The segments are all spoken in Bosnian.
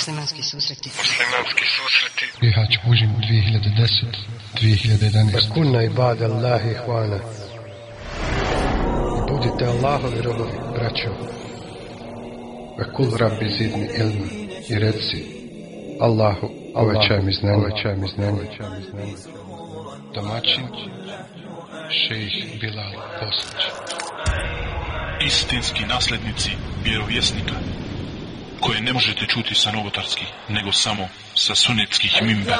Muslimanski susreti. Muslimanski susreti. Bihać Bužim 2010. 2011. Kunna ibada Allahi hvana. I budite Allahovi robovi, braćo. Ve kul rabbi zidni ilma. I reci Allahu, uvećaj mi znanje, uvećaj mi znanje, uvećaj mi znanje. Domaćin, šejih Bilal Bosnić. Istinski naslednici vjerovjesnika koje ne možete čuti sa novotarskih, nego samo sa sunetskih mimbera.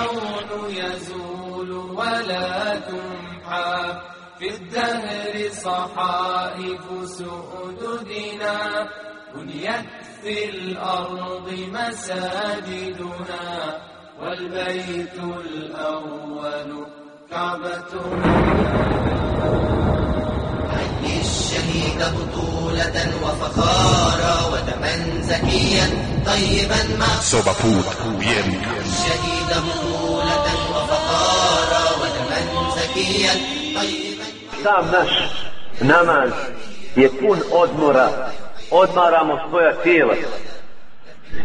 في الدهر صحائف سؤددنا بنيت في الأرض مساجدنا والبيت الأول كعبتنا الشهيد بطولة وفخارا ودما زكيا طيبا ما Soba put vjernika. الشهيد بطولة وفخارا ودما زكيا طيبا sam naš namaz je pun odmora, odmaramo svoja tijela.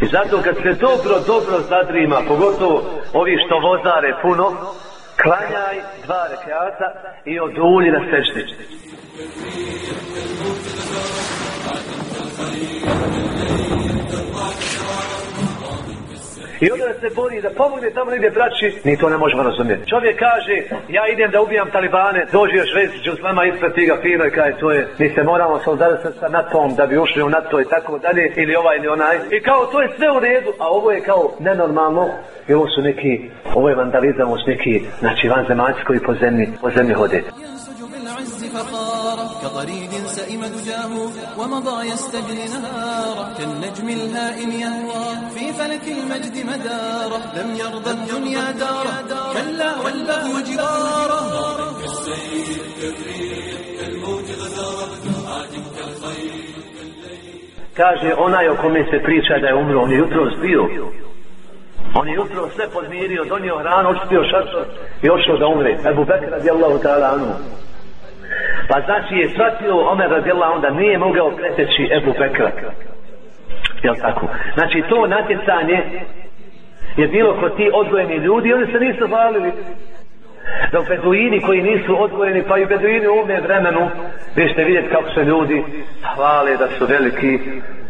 I zato kad se dobro, dobro zadrima, pogotovo ovi što vozare puno, klanjaj dva rekiata i odulji na seždi. I onda se bori da pomogne tamo negdje braći, ni to ne možemo razumjeti. Čovjek kaže, ja idem da ubijam talibane, dođe još već džuslama ispred tiga fino i kaže, to je, mi se moramo solidarisati sa NATO-om da bi ušli u NATO i tako dalje, ili ovaj ili onaj. I kao, to je sve u redu, a ovo je kao nenormalno. I ovo su neki, ovo je vandalizam, ovo su neki, znači vanzemaljci koji po zemlji, po zemlji hode. ينسج بالعز فقارا كطريد سئم دجاه ومضى يستجري نهارا كالنجم الهائم يهوى في فلك المجد مدارا لم يرضى الدنيا دارا كلا والبغي جدارا Kaže, onaj o kome se priča da je umro, on je jutro zbio. On je jutro sve podmirio, donio hranu, očistio šator i ošao da umre. Ebu Bekr radijallahu ta'ala anu. Pa znači je shvatio Omer radijela onda nije mogao preteći Ebu Bekra. Jel tako? Znači to natjecanje je bilo kod ti odgojeni ljudi, oni se nisu valili. u beduini koji nisu odgojeni, pa i beduini u ovome vremenu, vi ćete vidjeti kako se ljudi hvale da su veliki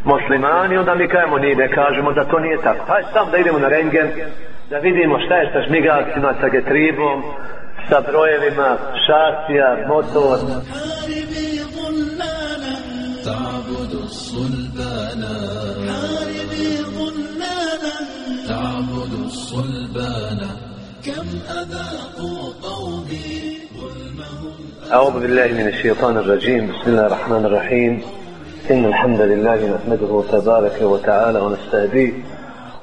muslimani, onda mi kajemo ni ne kažemo da to nije tako. Hajde sam da idemo na rengen, da vidimo šta je sa žmigavcima, sa getribom, sa brojevima, šasija, motor. تعبد الصلبانا حاربي ظلالا تعبد الصلبانا كم أذاقوا قومي أعوذ بالله من الشيطان الرجيم بسم الله الرحمن الرحيم إن الحمد لله نحمده تبارك وتعالى ونستهديه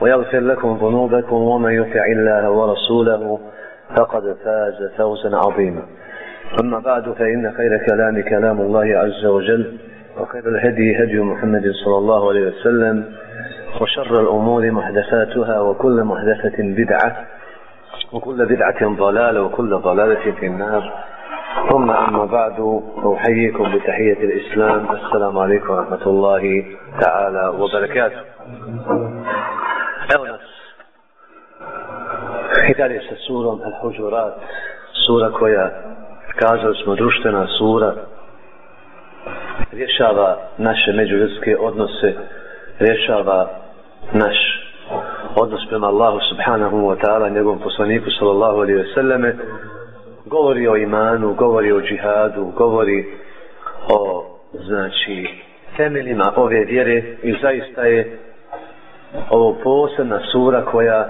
ويغفر لكم ذنوبكم ومن يطع الله ورسوله فقد فاز فوزا عظيما. أما بعد فإن خير كلام كلام الله عز وجل وخير الهدي هدي محمد صلى الله عليه وسلم وشر الأمور محدثاتها وكل محدثة بدعة وكل بدعة ضلالة وكل ضلالة في النار. ثم أما بعد أحييكم بتحية الإسلام. السلام عليكم ورحمة الله تعالى وبركاته. Evo nas. I dalje sa surom Al-Huđurat, sura koja, kazali smo, društvena sura, rješava naše međuljudske odnose, rješava naš odnos prema Allahu subhanahu wa ta'ala, njegovom poslaniku sallallahu alaihi wa selleme, govori o imanu, govori o džihadu, govori o, znači, temeljima ove vjere i zaista je ovo posebna sura koja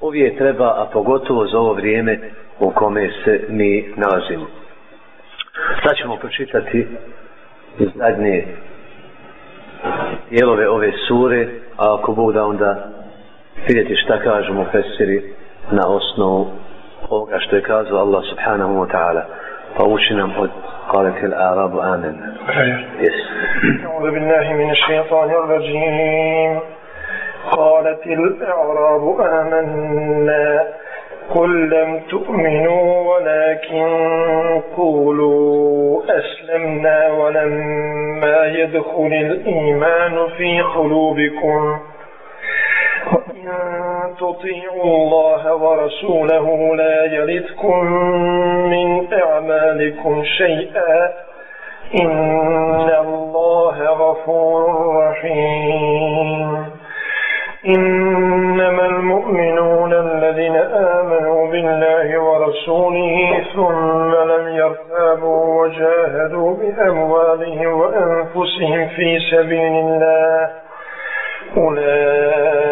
uvijek treba, a pogotovo za ovo vrijeme u kome se mi nalazimo. Sad ćemo pročitati zadnje dijelove ove sure, a ako Bog da onda vidjeti šta kažemo fesiri na osnovu ovoga što je kazao Allah subhanahu wa ta'ala. Pa uči nam od قالت الأعراب آمنا. أعوذ بالله من الشيطان الرجيم. قالت الأعراب آمنا. قل لم تؤمنوا ولكن قولوا أسلمنا ولما يدخل الإيمان في قلوبكم. وإن تطيعوا الله ورسوله لا يلدكم من أعمالكم شيئا. إن الله غفور رحيم. إنما المؤمنون الذين آمنوا بالله ورسوله ثم لم يرتابوا وجاهدوا بأموالهم وأنفسهم في سبيل الله أولئك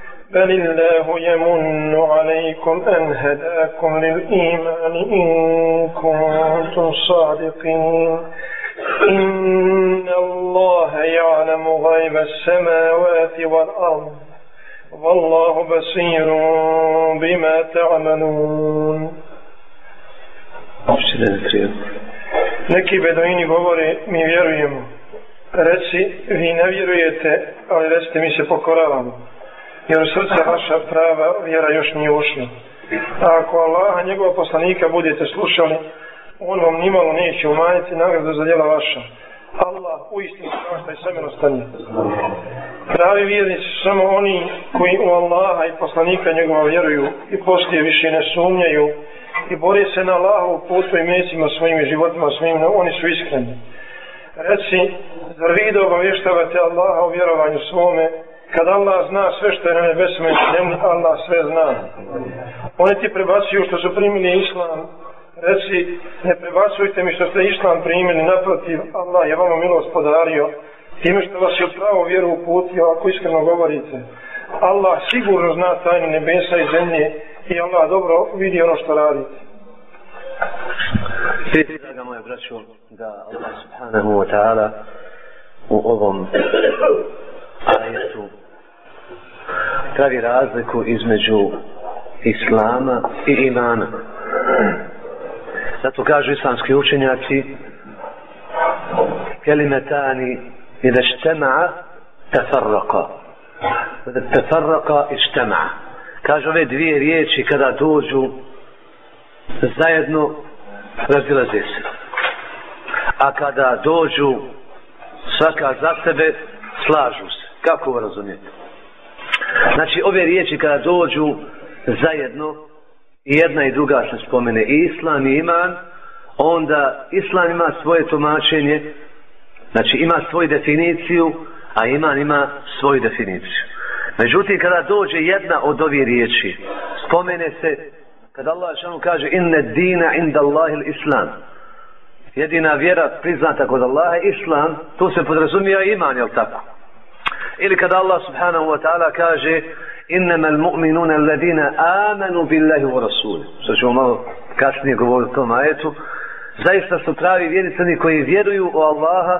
بل الله يمن عليكم أن هداكم للإيمان إن كنتم صادقين إن الله يعلم غيب السماوات والأرض والله بصير بما تعملون Neki beduini govore, mi vjerujemo. Reci, vi ne vjerujete, ali recite, mi se pokoravamo. Jer u srca vaša prava vjera još nije ušla. A ako Allaha, njegova poslanika, budete slušali, on vam nimalo neće umanjiti nagradu za djela vaša. Allah u istinu prašta i samilostanje. Pravi vjernici su samo oni koji u Allaha i poslanika njegova vjeruju i poslije više ne sumnjaju i bore se na Allahov putu i mesima svojim životima svojim, oni su iskreni. Reci, zar vi da obavještavate Allaha u vjerovanju svome, kad Allah zna sve što je na nebesima i njemu, Allah sve zna. Oni ti prebacuju što su primili islam, reci, ne prebacujte mi što ste islam primili, naprotiv, Allah je vama milost podario, time što vas je pravo vjeru uputio, ako iskreno govorite. Allah sigurno zna tajne nebesa i zemlje i Allah dobro vidi ono što radite. Prije svega moje da Allah subhanahu wa ta'ala u ovom ajetu pravi razliku između islama i imana. Zato kažu islamski učenjaci kelimetani إذا اجتمع تفرقا إذا تفرقا اجتمع kaže ove dvije riječi kada dođu zajedno razilaze se a kada dođu svaka za sebe slažu se kako ovo razumijete Znači ove riječi kada dođu zajedno i jedna i druga se spomene i islam i iman onda islam ima svoje tumačenje Znači ima svoju definiciju, a iman ima svoju definiciju. Međutim, kada dođe jedna od ovih riječi, spomene se, kada Allah šanu kaže, inne dina inda Allahi islam. Jedina vjera priznata kod Allaha je islam, tu se podrazumija iman, jel tako? Ili kada Allah subhanahu wa ta'ala kaže, innama al-mu'minuna alladina amanu billahi wa rasuli. Što ćemo malo kasnije govoriti o tom ajetu. Zaista su pravi vjernici koji vjeruju u Allaha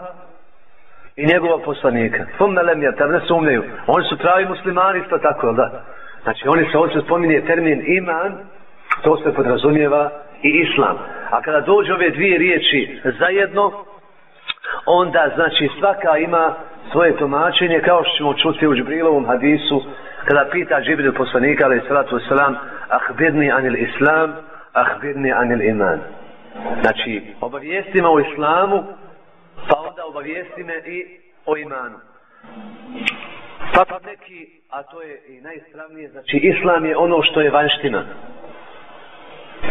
i njegova poslanika. Thumma lam jer ne sumnjaju. Oni su pravi muslimani isto tako, da? Znači oni se ovdje spominje termin iman, to se podrazumijeva i islam. A kada dođe ove dvije riječi zajedno, onda znači svaka ima svoje tumačenje kao što ćemo čuti u Džibrilovom hadisu kada pita Džibril poslanika alaih salatu wasalam ahbirni anil islam ahbirni anil iman znači obavijestima o islamu pa onda obavijesti me i o imanu. Pa pa neki, a to je i najstravnije, znači islam je ono što je vanština.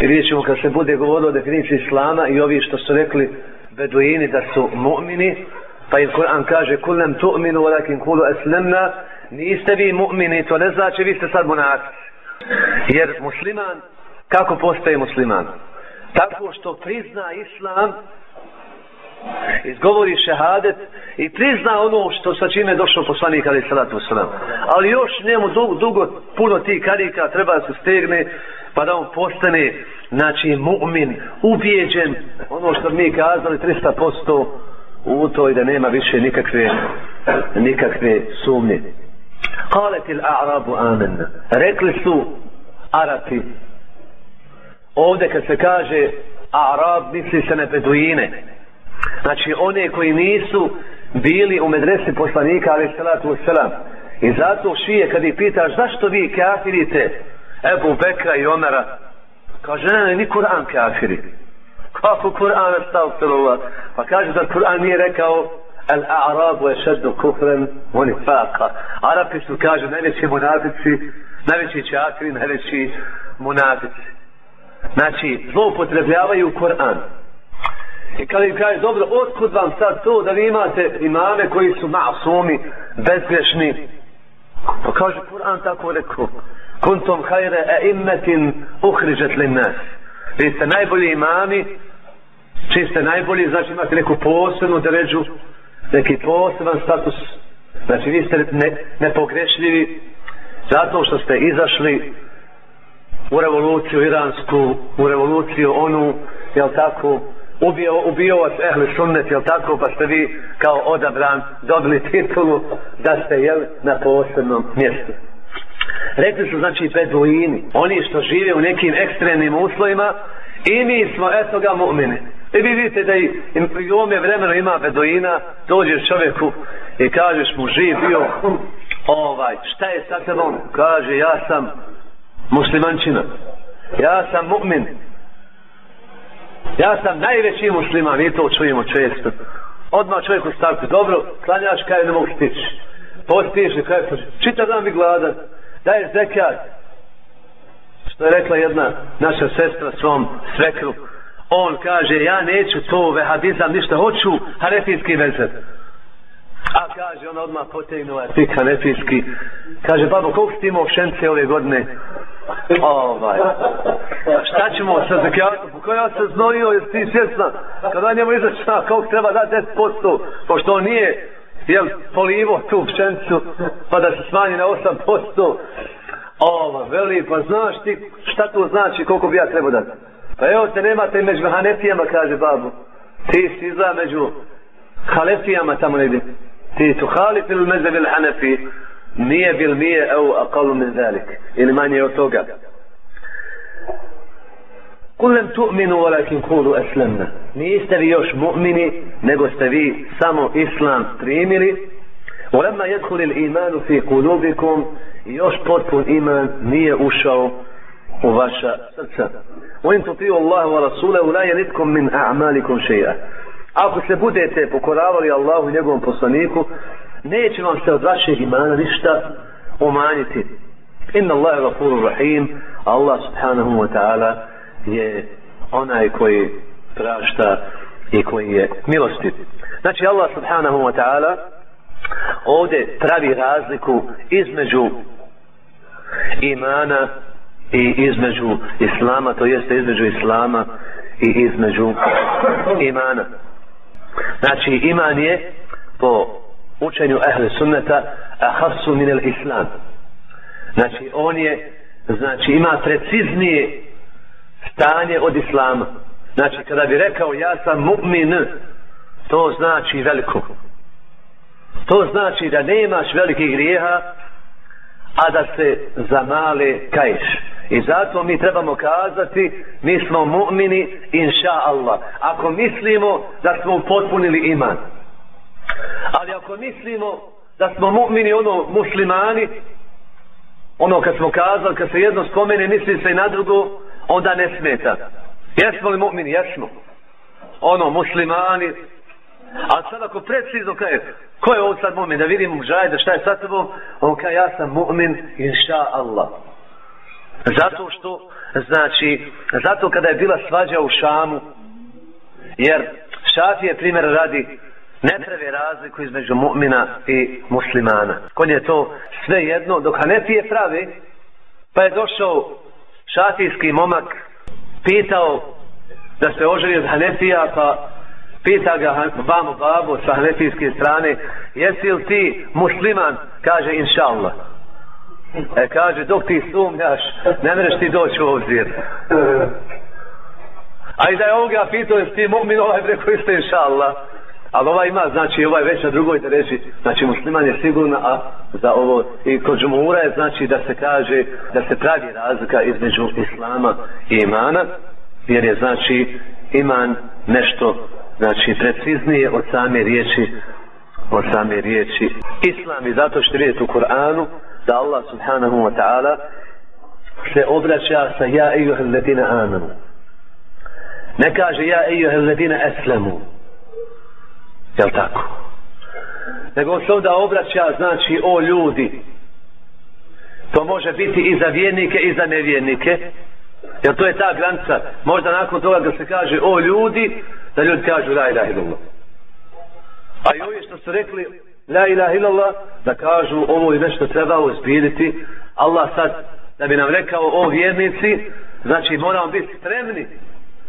I vidjet ćemo kad se bude govorilo o definiciji islama i ovi što su rekli beduini da su mu'mini, pa im Kur'an kaže kulem tu'minu walakin kulu eslemna, niste vi mu'mini, to ne znači vi ste sad monarci. Jer musliman, kako postaje musliman? tako što prizna islam izgovori šehadet i prizna ono što sa čime je došao poslanik ali salatu wasalam. Ali još njemu dugo, dugo puno tih karika treba da se stegne pa da on postane znači mu'min, ubijeđen ono što mi kazali 300% u to i da nema više nikakve nikakve sumnje. قالت il a'rabu. Rekli su Arapi ovdje kad se kaže Arab misli se na beduine. Znači one koji nisu bili u medresi poslanika ali salatu wasalam i zato šije kad ih pitaš zašto vi kafirite? Ebu Bekra i Omara kaže ne, ne, ni Kur'an kafiri kako Kur'an astagfirullah? pa kaže da Kur'an nije rekao Al-A'rab wa šednu kufren wa faqa Arapi su kaže najveći munafici najveći čakri najveći munafici znači zloupotrebljavaju Kur'an I kada im kaže, dobro, otkud vam sad to da vi imate imame koji su masumi, bezgrešni? Pa kaže, Kur'an tako rekao, kuntum hajre e immetin uhriđet li nas. Vi ste najbolji imami, Čim ste najbolji, znači imate neku posebnu deređu, neki poseban status. Znači vi ste ne, nepogrešljivi zato što ste izašli u revoluciju iransku, u revoluciju onu, jel tako, ubio, ubio vas ehli sunnet, jel tako, pa ste vi kao odabran dobili titulu da ste jel na posebnom mjestu. Rekli su znači beduini, oni što žive u nekim ekstremnim uslovima i mi smo eto ga mu'mini. I vi vidite da i, i u ovome vremenu ima beduina, dođeš čovjeku i kažeš mu živ bio, ovaj, šta je sa tebom? Kaže, ja sam muslimančina. Ja sam mu'min. Ja sam najveći musliman, mi to čujemo često. Odmah čovjek u startu, dobro, klanjaš kaj ne mogu stići. Postiš i kaj čita dan bi gladan, daješ zekat. Što je rekla jedna naša sestra svom svekru. On kaže, ja neću to vehabizam ništa, hoću harefijski mezheb. A kaže, on odmah potegnula je pik harefijski. Kaže, babo, koliko si ti imao šence ove godine? ovaj. Šta ćemo sa zakatom? Kako ja se znojio, jer ti svjesna? Kada njemu izačna, koliko treba da 10%, pošto on nije jel, polivo tu pšenicu, pa da se smanji na 8%. Ova, veli, pa znaš ti šta to znači, koliko bi ja trebao dati? Pa evo te nemate među hanefijama, kaže babu. Ti si izla među halefijama tamo negdje. Ti tu halif ili meze ili hanefi nije bil mije au akalu min zalik ili manje od toga Kulem tu'minu walakin kulu eslemna. Niste vi još mu'mini, nego ste vi samo islam primili. Ulema jedhuli imanu fi kulubikum još potpun iman nije ušao u vaša srca. U in tutiju Allahu wa Rasulahu la jelitkom min. Ako se budete pokoravali Allahu i njegovom poslaniku, neće vam se od vašeg imana ništa umanjiti. Inna Allah je gafuru rahim, Allah subhanahu wa ta'ala je onaj koji prašta i koji je milostiv. Znači Allah subhanahu wa ta'ala ovdje pravi razliku između imana i između islama, to jeste između islama i između imana. Znači iman je po učenju ehli sunneta ahasu minel islam. Znači on je znači ima preciznije stanje od islama. Znači kada bi rekao ja sam mu'min to znači veliko to znači da nemaš velikih grijeha a da se za male kaješ i zato mi trebamo kazati mi smo mu'mini inša Allah ako mislimo da smo potpunili iman Ali ako mislimo da smo mu'mini ono muslimani, ono kad smo kazali, kad se jedno spomene, misli se i na drugo, onda ne smeta. Jesmo li mu'mini? Jesmo. Ono, muslimani. A sad ako precizno kaže, ko je ovo sad mu'min? Da vidim da šta je sa tebom? On kaže, ja sam mu'min, inša Allah. Zato što, znači, zato kada je bila svađa u Šamu, jer Šafije primjer radi, ne pravi razliku između mu'mina i muslimana. Kod je to sve jedno, dok Hanefije pravi, pa je došao šafijski momak, pitao da se oženi od Hanefija, pa pita ga vamo babo sa Hanefijske strane, jesi li ti musliman? Kaže, inša Allah. E, kaže, dok ti sumnjaš, ne mereš ti doći u obzir. A i da je ovoga pitao, jesi ti mu'min, ovaj preko isto, inša Allah. Ali ovaj ima, znači ovaj već na drugoj reći, znači musliman je sigurno, a za ovo i kod džumura je znači da se kaže, da se pravi razlika između islama i imana, jer je znači iman nešto znači preciznije od same riječi od same riječi islam i zato što vidite u Kur'anu da Allah subhanahu wa ta'ala se obraća sa ja ejuha ledina amanu ne kaže ja ejuha ledina eslemu jel tako? Nego se onda obraća znači o ljudi to može biti i za vjernike i za nevjernike jer to je ta granica možda nakon toga da se kaže o ljudi da ljudi kažu la ilaha illallah a i ovi što su rekli la ilaha illallah da kažu ovo je nešto trebao izbiriti Allah sad da bi nam rekao o vjernici znači moramo biti spremni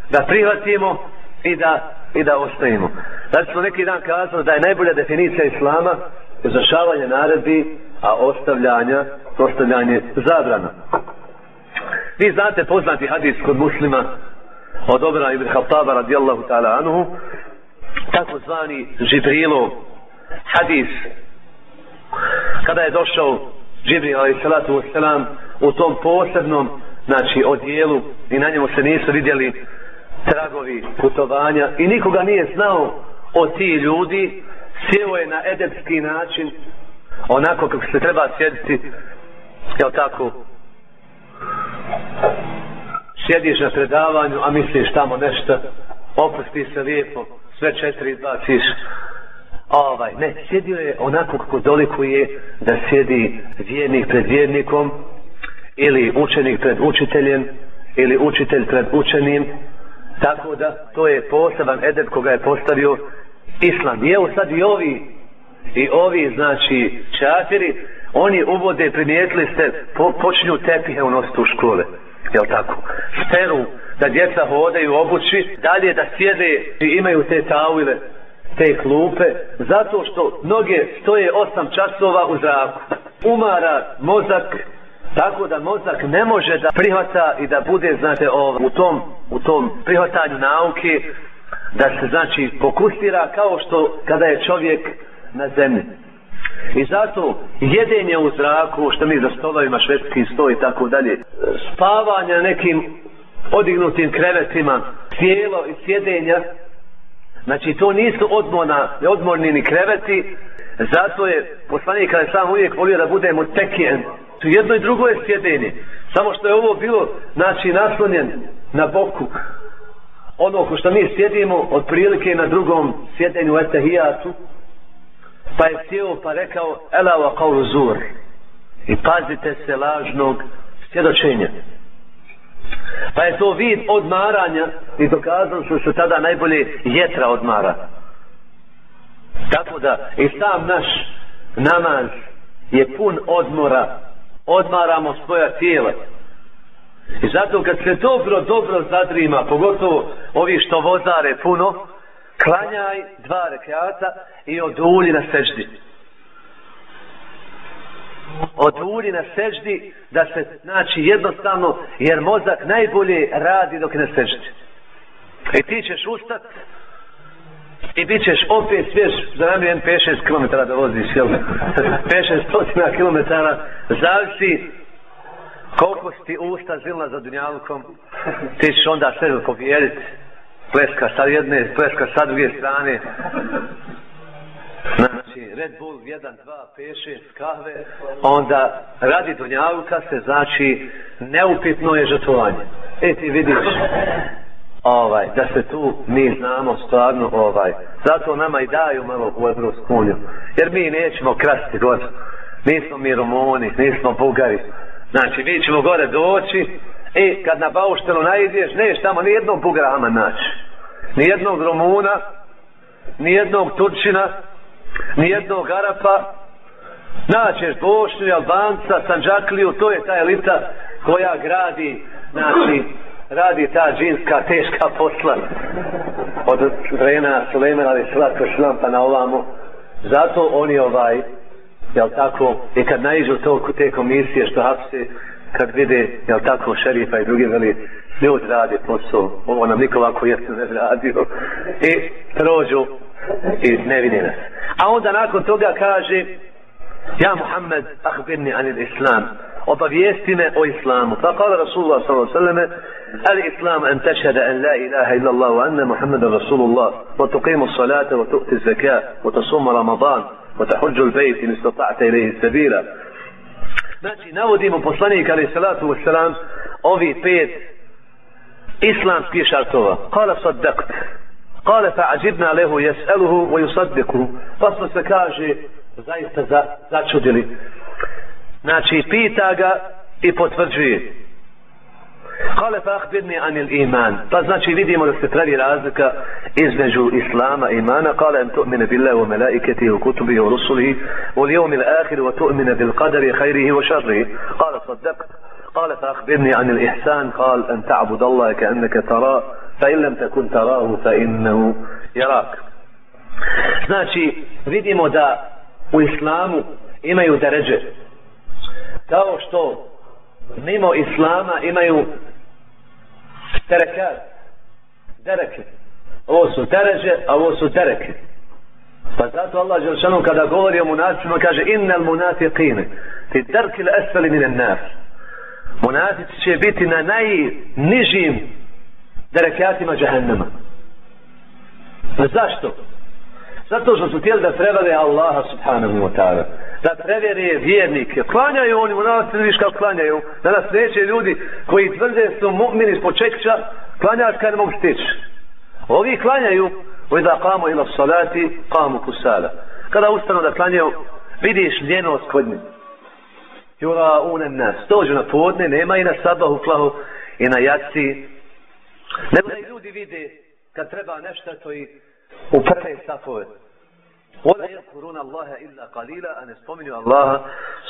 da prihvatimo i da, i da ostavimo znači smo neki dan kazali da je najbolja definicija islama izrašavanje naredbi a ostavljanja ostavljanje zabrana. Vi znate poznati hadis kod muslima od Obra ibn Khattaba radijallahu ta'ala anhu, tako zvani Žibrilov hadis. Kada je došao Džibril alaihissalatu wassalam u tom posebnom znači odijelu i na njemu se nisu vidjeli tragovi putovanja i nikoga nije znao o ti ljudi sjeo je na edepski način onako kako se treba sjediti jel tako? Sjediš na predavanju a misliš tamo nešto opusti se lijepo sve četiri izbaciš ovaj, ne, sjedio je onako kako dolikuje da sjedi vjernik pred vjernikom ili učenik pred učiteljem ili učitelj pred učenim. Tako da to je poseban edep koga je postavio islam. I evo sad i ovi i ovi znači čafiri oni uvode primijetili ste po, počinju tepihe unositi u škole jel tako? Steru da djeca hodaju obući dalje da sjede i imaju te tauile te klupe zato što noge stoje 8 časova u zraku. Umara mozak tako da mozak ne može da prihvata i da bude znate ov, u tom u tom prihvatanju nauke da se znači fokusira kao što kada je čovjek na zemlji. I zato jedenje u zraku, što mi za stolovima švedski sto i tako dalje, spavanje na nekim odignutim krevetima, tijelo i sjedenja, znači to nisu odmorna, odmorni ni kreveti, zato je poslanik kada je sam uvijek volio da budemo tekijen, tu jedno i drugo je sjedenje, samo što je ovo bilo, znači naslonjen na boku, ono ko što mi sjedimo, otprilike na drugom sjedenju etahijatu, pa je sjeo pa rekao ela wa qawlu zur. I pazite se lažnog svjedočenja pa je to vid odmaranja. I dokazano su se tada najbolje jetra odmara. Tako da i sam naš namaz je pun odmora. Odmaramo svoja tijela. I zato kad se dobro dobro zadrima pogotovo ovi što vozare puno klanjaj dva rekata i odulji na seždi. Odulji na seždi da se, znači, jednostavno, jer mozak najbolje radi dok ne seždi. I ti ćeš ustat i bit ćeš opet svjež za nam je 5-6 km da voziš, jel? 5-6 km zavisi koliko si ti usta zilna za dunjalkom, ti ćeš onda sve povjeriti pleska sa jedne, pleska sa druge strane. Znači, Red Bull 1, 2, 5, 6 kahve, onda radi Dunjavuka se, znači, neupitno je žrtvovanje. E ti vidiš, ovaj, da se tu mi znamo stvarno, ovaj, zato nama i daju malo u Evropsku uniju, jer mi nećemo krasti god, Nismo mi Romoni, nismo Bugari, znači, mi ćemo gore doći, i kad na Bauštenu najdeš, neš tamo ni jednog bugrama naći. Ni jednog Romuna, ni jednog Turčina, nijednog Arapa. Naćeš Bošnju, Albanca, Sanđakliju, to je ta elita koja gradi, znači, radi ta džinska teška posla. Od vremena Sulemana ali slatko šlampa na ovamo. Zato oni ovaj jel tako i kad naiđu to te komisije što hapse kad vide jel tako šerifa i drugi veli ljudi radi posao ovo nam niko ovako jesno ne radio. I prođu i ne vidi nas a onda nakon toga kaže ja Muhammed ahbirni anil islam obavijesti me o islamu fa kala Rasulullah sallam al islam an tešhada an la ilaha illa Allah wa anna Muhammeda Rasulullah wa tuqimu salata wa tu'ti zaka wa tasuma Ramadan wa tahudžu l-bejt in istata'ta ilaihi sabila znači navodimo poslanika alaih salatu wassalam ovi pet islamskih šartova kala saddakt قال فعجبنا له يسأله ويصدقه. فصل سكاجه زايت زاتشودلي ناتشي بيتاغا إبوتفرجي قال فأخبرني عن الإيمان فزناتشي فيدي مولا ستراري رازكا إزنجو إسلام إيمانا قال أن تؤمن بالله وملائكته وكتبه ورسله واليوم الآخر وتؤمن بالقدر خيره وشره قال صدقت قال فأخبرني عن الإحسان قال أن تعبد الله كأنك تراه فإن لم تكن تراه فإنه يراك znači vidimo da u islamu imaju deređe kao što mimo islama imaju terekat dereke ovo su teređe a ovo su tereke pa zato Allah Želšanu kada govori o munaficima kaže innal munafiqine ti derkil esfali minen nas munafici će biti na najnižim derekatima džahennema zašto? Zato što su htjeli da prevale Allaha subhanahu wa ta'ala. Da prevere vjernike. Klanjaju oni, u nas vidiš kako klanjaju. Danas neće ljudi koji tvrde su mu'mini iz počekća, klanjaš kada ne mogu stići. Ovi klanjaju, u da kamo ila salati, kamo kusala. Kada ustanu da klanjaju, vidiš ljenost kod njih. Jura unem nas. Dođu na podne, nema i na sabahu, flahu, i na jaci. Ne da ljudi vide kad treba nešto to i u prve safove. Wala yakuruna Allaha illa qalila an spominu Allaha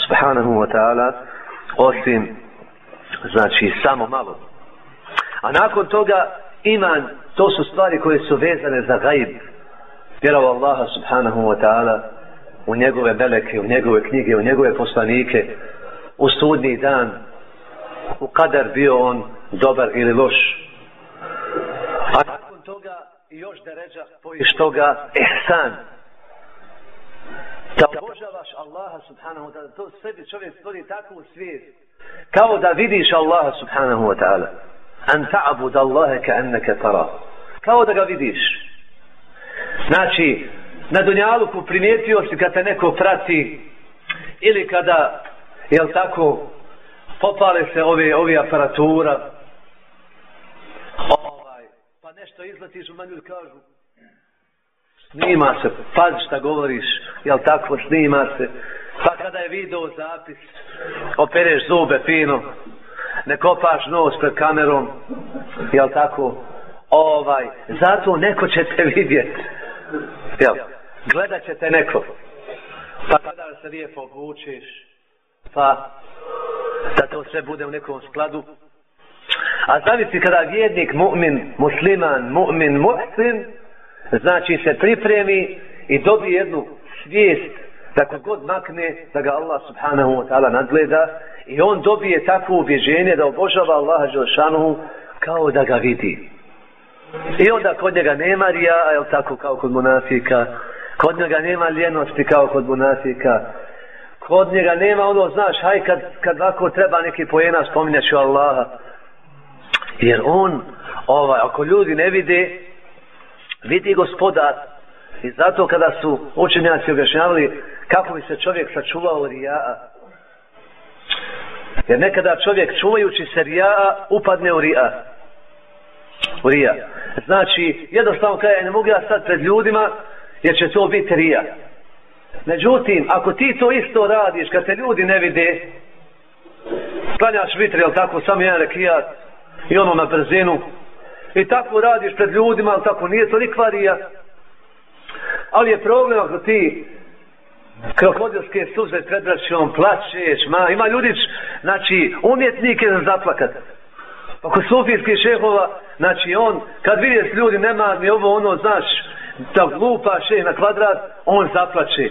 subhanahu wa ta'ala osim znači samo malo. A nakon toga iman to su stvari koje su vezane za gaib. Vjerao Allaha subhanahu wa ta'ala u njegove meleke, u njegove knjige, u njegove poslanike, u sudni dan, u kadar bio on dobar ili loš. A nakon toga i još da ređa pojiš toga ihsan. Da obožavaš Allaha subhanahu wa ta'ala, to sebi čovjek stvori takvu svijest, kao da vidiš Allaha subhanahu wa ta'ala. An ta'bud Allahe ka enneke tara. Kao da ga vidiš. Znači, na Dunjaluku primijetio si kad te neko prati ili kada, jel tako, popale se ove, ove aparatura, nešto izletiš u manju kažu, snima se, pazi šta govoriš, jel tako, snima se, pa kada je video zapis, opereš zube fino, ne kopaš nos pred kamerom, jel tako, ovaj, zato neko će te vidjeti, jel, gledat će te neko, pa kada se lijepo obučeš, pa da to sve bude u nekom skladu, A zavisi kada vjernik, mu'min, musliman, mu'min, muhsin, znači se pripremi i dobije jednu svijest da god makne da ga Allah subhanahu wa ta'ala nadgleda i on dobije takvo ubježenje da obožava Allaha Đelšanuhu kao da ga vidi. I onda kod njega nema rija, jel tako kao kod monafika, kod njega nema ljenosti kao kod monafika, kod njega nema ono, znaš, haj kad, kad lako treba neki pojena spominjaću Allaha, Jer on, ovaj, ako ljudi ne vide, vidi gospodar. I zato kada su učenjaci objašnjavali kako bi se čovjek sačuvao rija'a. Jer nekada čovjek čuvajući se rija'a upadne u rija'a. U rija. Znači, jednostavno kada ne mogu ja sad pred ljudima, jer će to biti rija. Međutim, ako ti to isto radiš, kad te ljudi ne vide, klanjaš vitri, jel tako, sam jedan rekijat, i ono na brzinu. I tako radiš pred ljudima ali tako nije to nikvarija ali je problem ako ti krokodilske suze pred braćom plaćeš ma, ima ljudić, znači umjetnike za zaplakat. Pa kod sufijskih šehova, znači on, kad vidiš s ljudi nema ni ovo ono, znaš, da glupa šeh na kvadrat, on zaplače.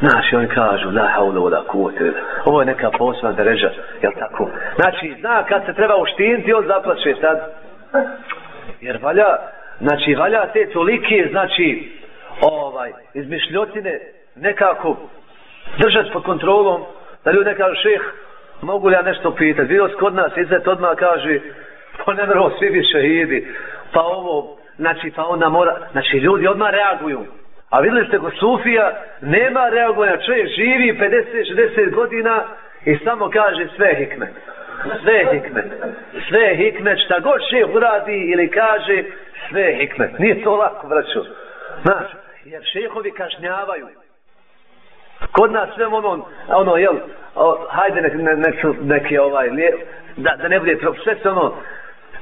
Znači, oni kažu, la haula voda kuote, ovo je neka posebna dereža, jel tako? Znači, zna, kad se treba uštinti, on zaplače tad. Jer valja, znači, valja te tolike, znači, ovaj, izmišljotine nekako držati pod kontrolom, da ljudi ne kažu, šeh, mogu li ja nešto pitati? Vidio kod nas, izet odmah kaže, pa ne mravo, svi bi šehidi, pa ovo, znači, pa onda mora, znači, ljudi odmah reaguju. A vidjeli ste ko Sufija, nema reagovanja, čovjek živi 50-60 godina i samo kaže sve hikmet. Sve hikmet. Sve hikmet, šta god še uradi ili kaže, sve hikmet. Nije to lako, braćo. Znaš, jer šehovi kažnjavaju. Kod nas sve ono, ono, jel, o, hajde nek, ne, nek, neki ovaj, lije, da, da ne bude, sve se ono,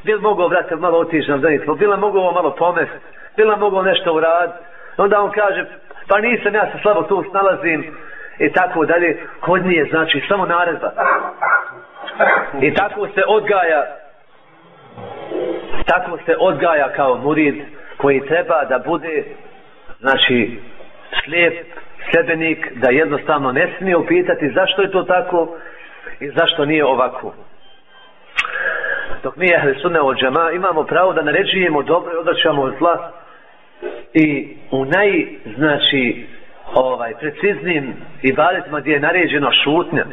bil mogao, vrati, malo otići na zanit, bila mogao ovo malo pomest, bila mogao nešto uraditi, onda on kaže, pa nisam, ja se slabo tu snalazim, i tako dalje, kod nije, znači, samo naredba. I tako se odgaja, tako se odgaja kao murid, koji treba da bude, znači, slijep, sljedbenik da jednostavno ne smije upitati zašto je to tako i zašto nije ovako. Dok mi ehli sunne od džema, imamo pravo da naređujemo dobro i odraćamo od zla, i u naj, znači, ovaj, preciznim ibadetima gdje je naređeno šutnja,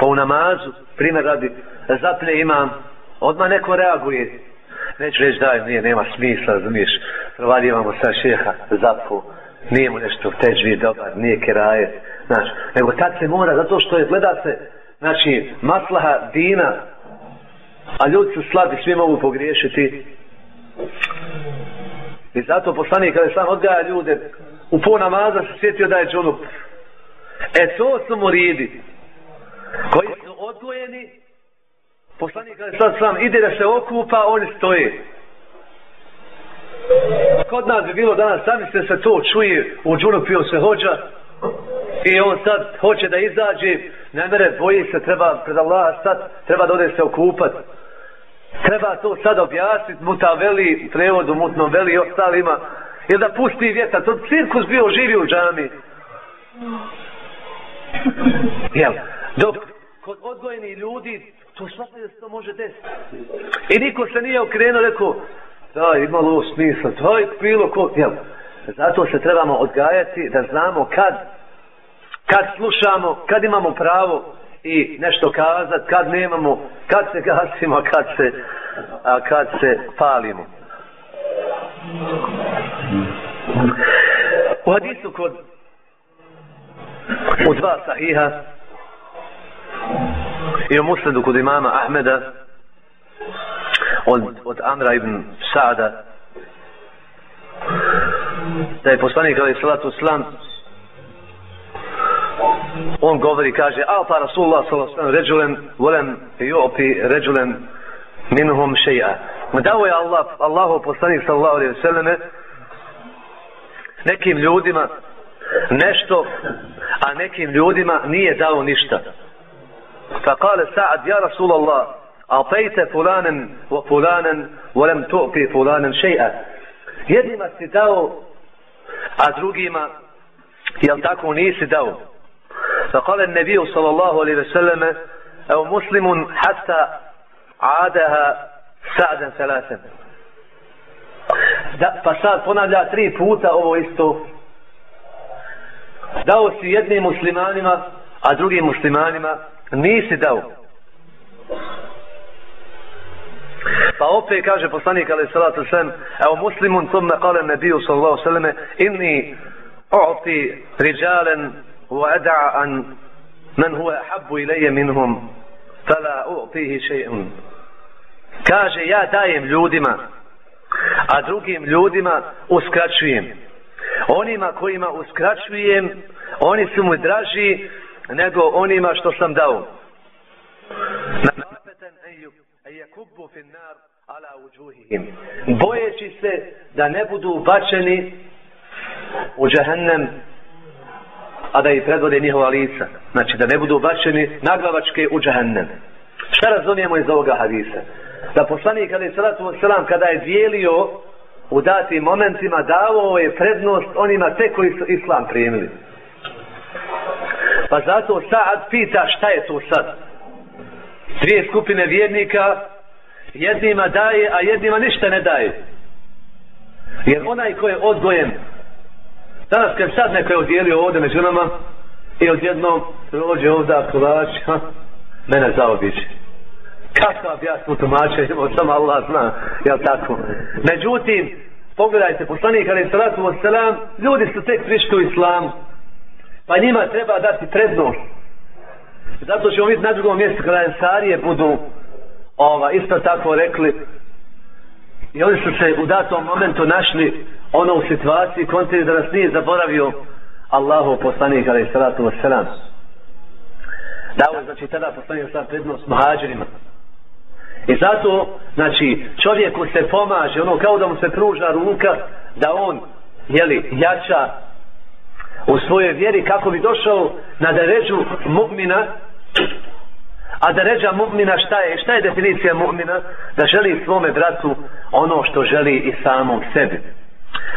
pa u namazu, primjer radi, zapne imam, odmah neko reaguje, neću reći daj, nije, nema smisla, razumiješ, provaljivamo sa šeha, zapu, nije mu nešto teđvi dobar, nije keraje, znači, nego tad se mora, zato što je, gleda se, znači, maslaha dina, a ljudi su slabi, svi mogu pogriješiti, I zato poslanik kada je sam odgaja ljude u po namaza se sjetio da je džunup. E to su muridi, koji su odgojeni poslanik kada je sad sam ide da se okupa oni stoje. Kod nas bi bilo danas sami se se to čuje u džunupiju se hođa i on sad hoće da izađe ne mere boji se treba pred Allah sad treba da ode se okupati Treba to sad objasniti mutaveli, prevodu mutno veli i ostalima. Jer da pusti vjetar, to cirkus bio živi u džami. Jel? Dok kod odgojeni ljudi, to svakaj da se to može desiti. I niko se nije okrenuo, rekao, da, imalo ovo smisla, daj, bilo ko, jel? Zato se trebamo odgajati da znamo kad, kad slušamo, kad imamo pravo i nešto kazat kad nemamo, kad se gasimo, kad se, a kad se palimo. U hadisu kod u dva sahiha i u musledu kod imama Ahmeda od, od Amra ibn Sa'da da je poslanik ali salatu islam on govori, kaže, a pa Rasulullah s.a.v. ređulen, volem ju'pi ređulen minuhum šeja. Dao je Allah, Allahu poslanik s.a.v. nekim ljudima nešto, a nekim ljudima nije dao ništa. Pa kale Sa'ad, ja Rasulallah, أعطيت فلانا وفلانا ولم تؤتي فلانا شيئا jednima si dao a drugima jel tako nisi dao فقال النبي صلى الله عليه وسلم أو مسلم حتى عادها سعدا ثلاثا da, pa sad ponavlja tri puta ovo isto dao si jednim muslimanima a drugim muslimanima nisi dao pa opet kaže poslanik alaih salatu sallam evo muslimun tumme kale nebiju sallallahu sallam inni u'ti riđalen وأدع عن من هو أحب إلي منهم فلا أعطيه شيء kaže ja dajem ljudima a drugim ljudima uskraćujem onima kojima uskraćujem oni su mu draži nego onima što sam dao bojeći se da ne budu bačeni u džahennem a da ih predvode njihova lica. Znači da ne budu bačeni naglavačke u džahennem. Šta razumijemo iz ovoga hadisa? Da poslanik ali salatu wasalam kada je dijelio u datim momentima davao je prednost onima te koji su islam primili. Pa zato Saad pita šta je to sad? Dvije skupine vjernika jednima daje, a jednima ništa ne daje. Jer onaj ko je odgojen danas kad sad neko je odjelio ovdje među nama i odjednom rođe ovdje kolač mene zaobiđe. Kakav ja smo tumače samo Allah zna jel tako? Međutim pogledajte poslanik ali salatu wasalam ljudi su tek prišli u islam pa njima treba dati prednost. Zato ćemo vidjeti na drugom mjestu kada je budu ova, isto tako rekli i oni su se u datom momentu našli ono u situaciji kontin da nas nije zaboravio Allahu poslanik alaih salatu wasalam dao je znači tada poslanik sa prednost muhađirima i zato znači čovjeku se pomaže ono kao da mu se pruža ruka da on jeli, jača u svojoj vjeri kako bi došao na deređu mu'mina A da ređa mu'mina šta je? Šta je definicija mu'mina? Da želi svome bratu ono što želi i samom sebi.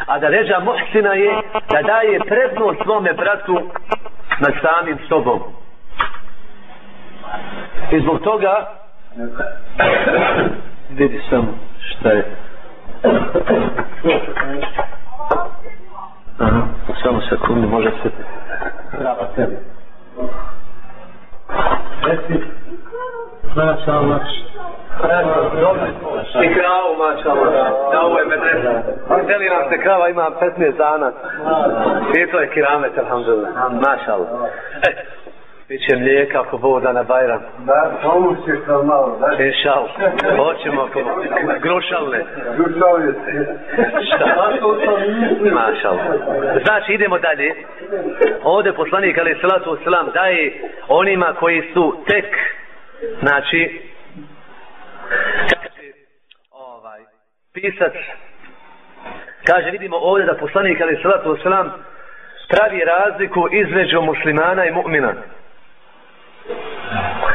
A da ređa muhsina je da daje prednost svome bratu nad samim sobom. I zbog toga vidi samo šta je. Aha, samo sekundu, može se prava tebi. Reci, maša Allah. I kravu, maša Allah. Da, ovo je medresa. Deli nam se krava, ima 15 dana. I to je kiramet, alhamdulillah. Maša Allah. E, Biće mlijeka ako Bog da na Bajram. Da, pomoć će kao malo, da? Inšal. Hoćemo ako Grušalne. Grušalne. Šta? Mašal. Znači, idemo dalje. Ovdje poslanik, ali salatu wasalam, daje onima koji su tek, znači, kaže, ovaj, pisac, kaže, vidimo ovdje da poslanik, ali salatu wasalam, pravi razliku između muslimana i mu'mina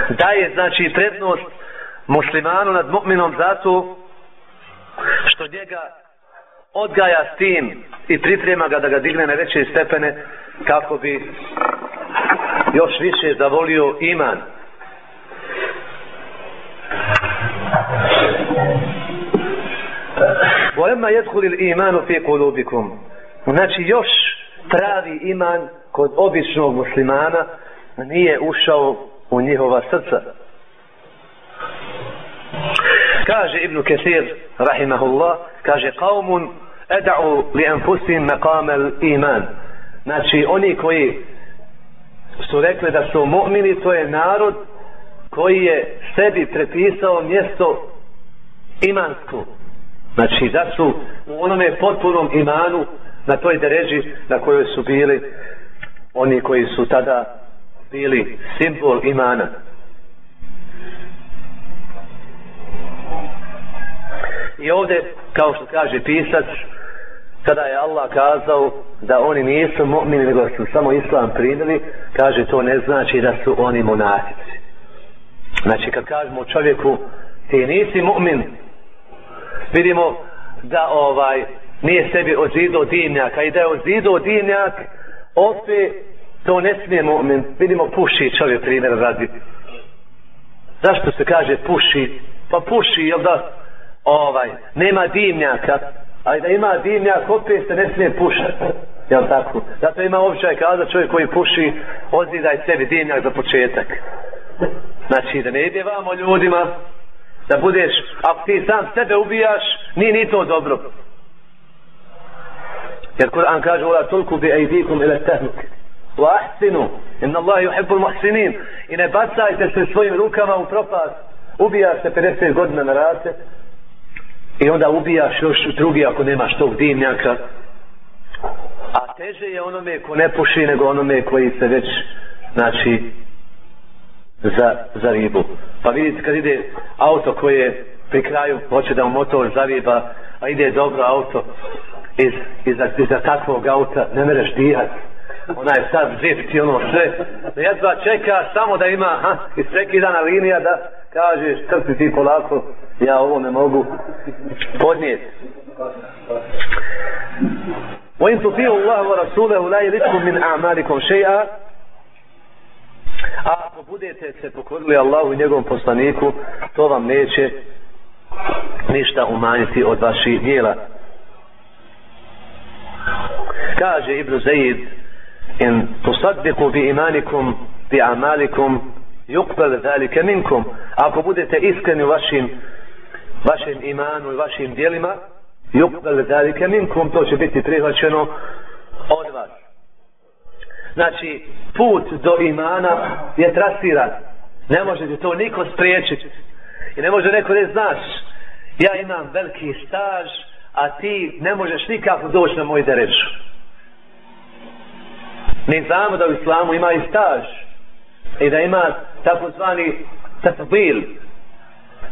daje znači prednost muslimanu nad mu'minom zato što njega odgaja s tim i priprema ga da ga digne na veće stepene kako bi još više zavolio iman. وَلَمَّا يَدْخُلِ الْإِيمَانُ fi قُلُوبِكُمْ Znači još pravi iman kod običnog muslimana nije ušao u njihova srca. Kaže Ibn Kathir, rahimahullah, kaže, qavmun eda'u li anfusim maqamel iman. Znači, oni koji su rekli da su mu'mini, to je narod koji je sebi prepisao mjesto imansku. Znači, da su u onome potpunom imanu na toj deređi na kojoj su bili oni koji su tada bili simbol imana. I ovdje, kao što kaže pisac, kada je Allah kazao da oni nisu mu'mini, nego su samo islam primili, kaže to ne znači da su oni monatici. Znači, kad kažemo čovjeku, ti nisi mu'min, vidimo da ovaj nije sebi ozido dimnjak, i da je ozido dimnjak, opet To ne smije mu'min. Vidimo puši čovjek primjer radi. Zašto se kaže puši? Pa puši, jel da? Ovaj, nema dimnjaka. Ali da ima dimnjak, opet se ne smije pušati. Jel tako? Zato ima običaj kada čovjek koji puši, ozidaj sebi dimnjak za početak. Znači, da ne ide vamo ljudima, da budeš, ako ti sam sebe ubijaš, nije ni to dobro. Jer Kur'an kaže, ula tulku bi ejdikum ila tehnuke wa ahsinu. Inna Allah yuhibbul muhsinin. I ne bacajte se svojim rukama u propast. Ubijaš se 50 godina na rate. I onda ubijaš još drugi ako nemaš tog dimnjaka. A teže je onome ko ne puši nego onome koji se već znači za, za ribu pa vidite kad ide auto koje pri kraju hoće da mu motor zariba a ide dobro auto iz, iza, iza takvog auta ne mereš dihati onaj sad zift i ono sve, da jedva čeka samo da ima, ha, iz prekidana linija da kažeš, trpi ti polako, ja ovo ne mogu podnijeti. وإن تطيعوا الله ورسوله لا يلدكم من أعمالكم شيئا A ako budete se pokorili Allahu i njegovom poslaniku, to vam neće ništa umanjiti od vaših dijela. Kaže Ibn Zaid, in tusaddiku bi imanikum bi amalikum yuqbal zalika minkum. Ako budete iskreni u vašim vašem imanu i vašim dijelima, yuqbal zalika minkum, to će biti prihvaćeno od vas. Znači, put do imana je trasiran. Ne može ti to niko spriječiti. I ne može neko reći, znaš, ja imam veliki staž, a ti ne možeš nikako doći na moj derež. Mi znamo da u islamu ima i staž. I da ima takozvani tatbil,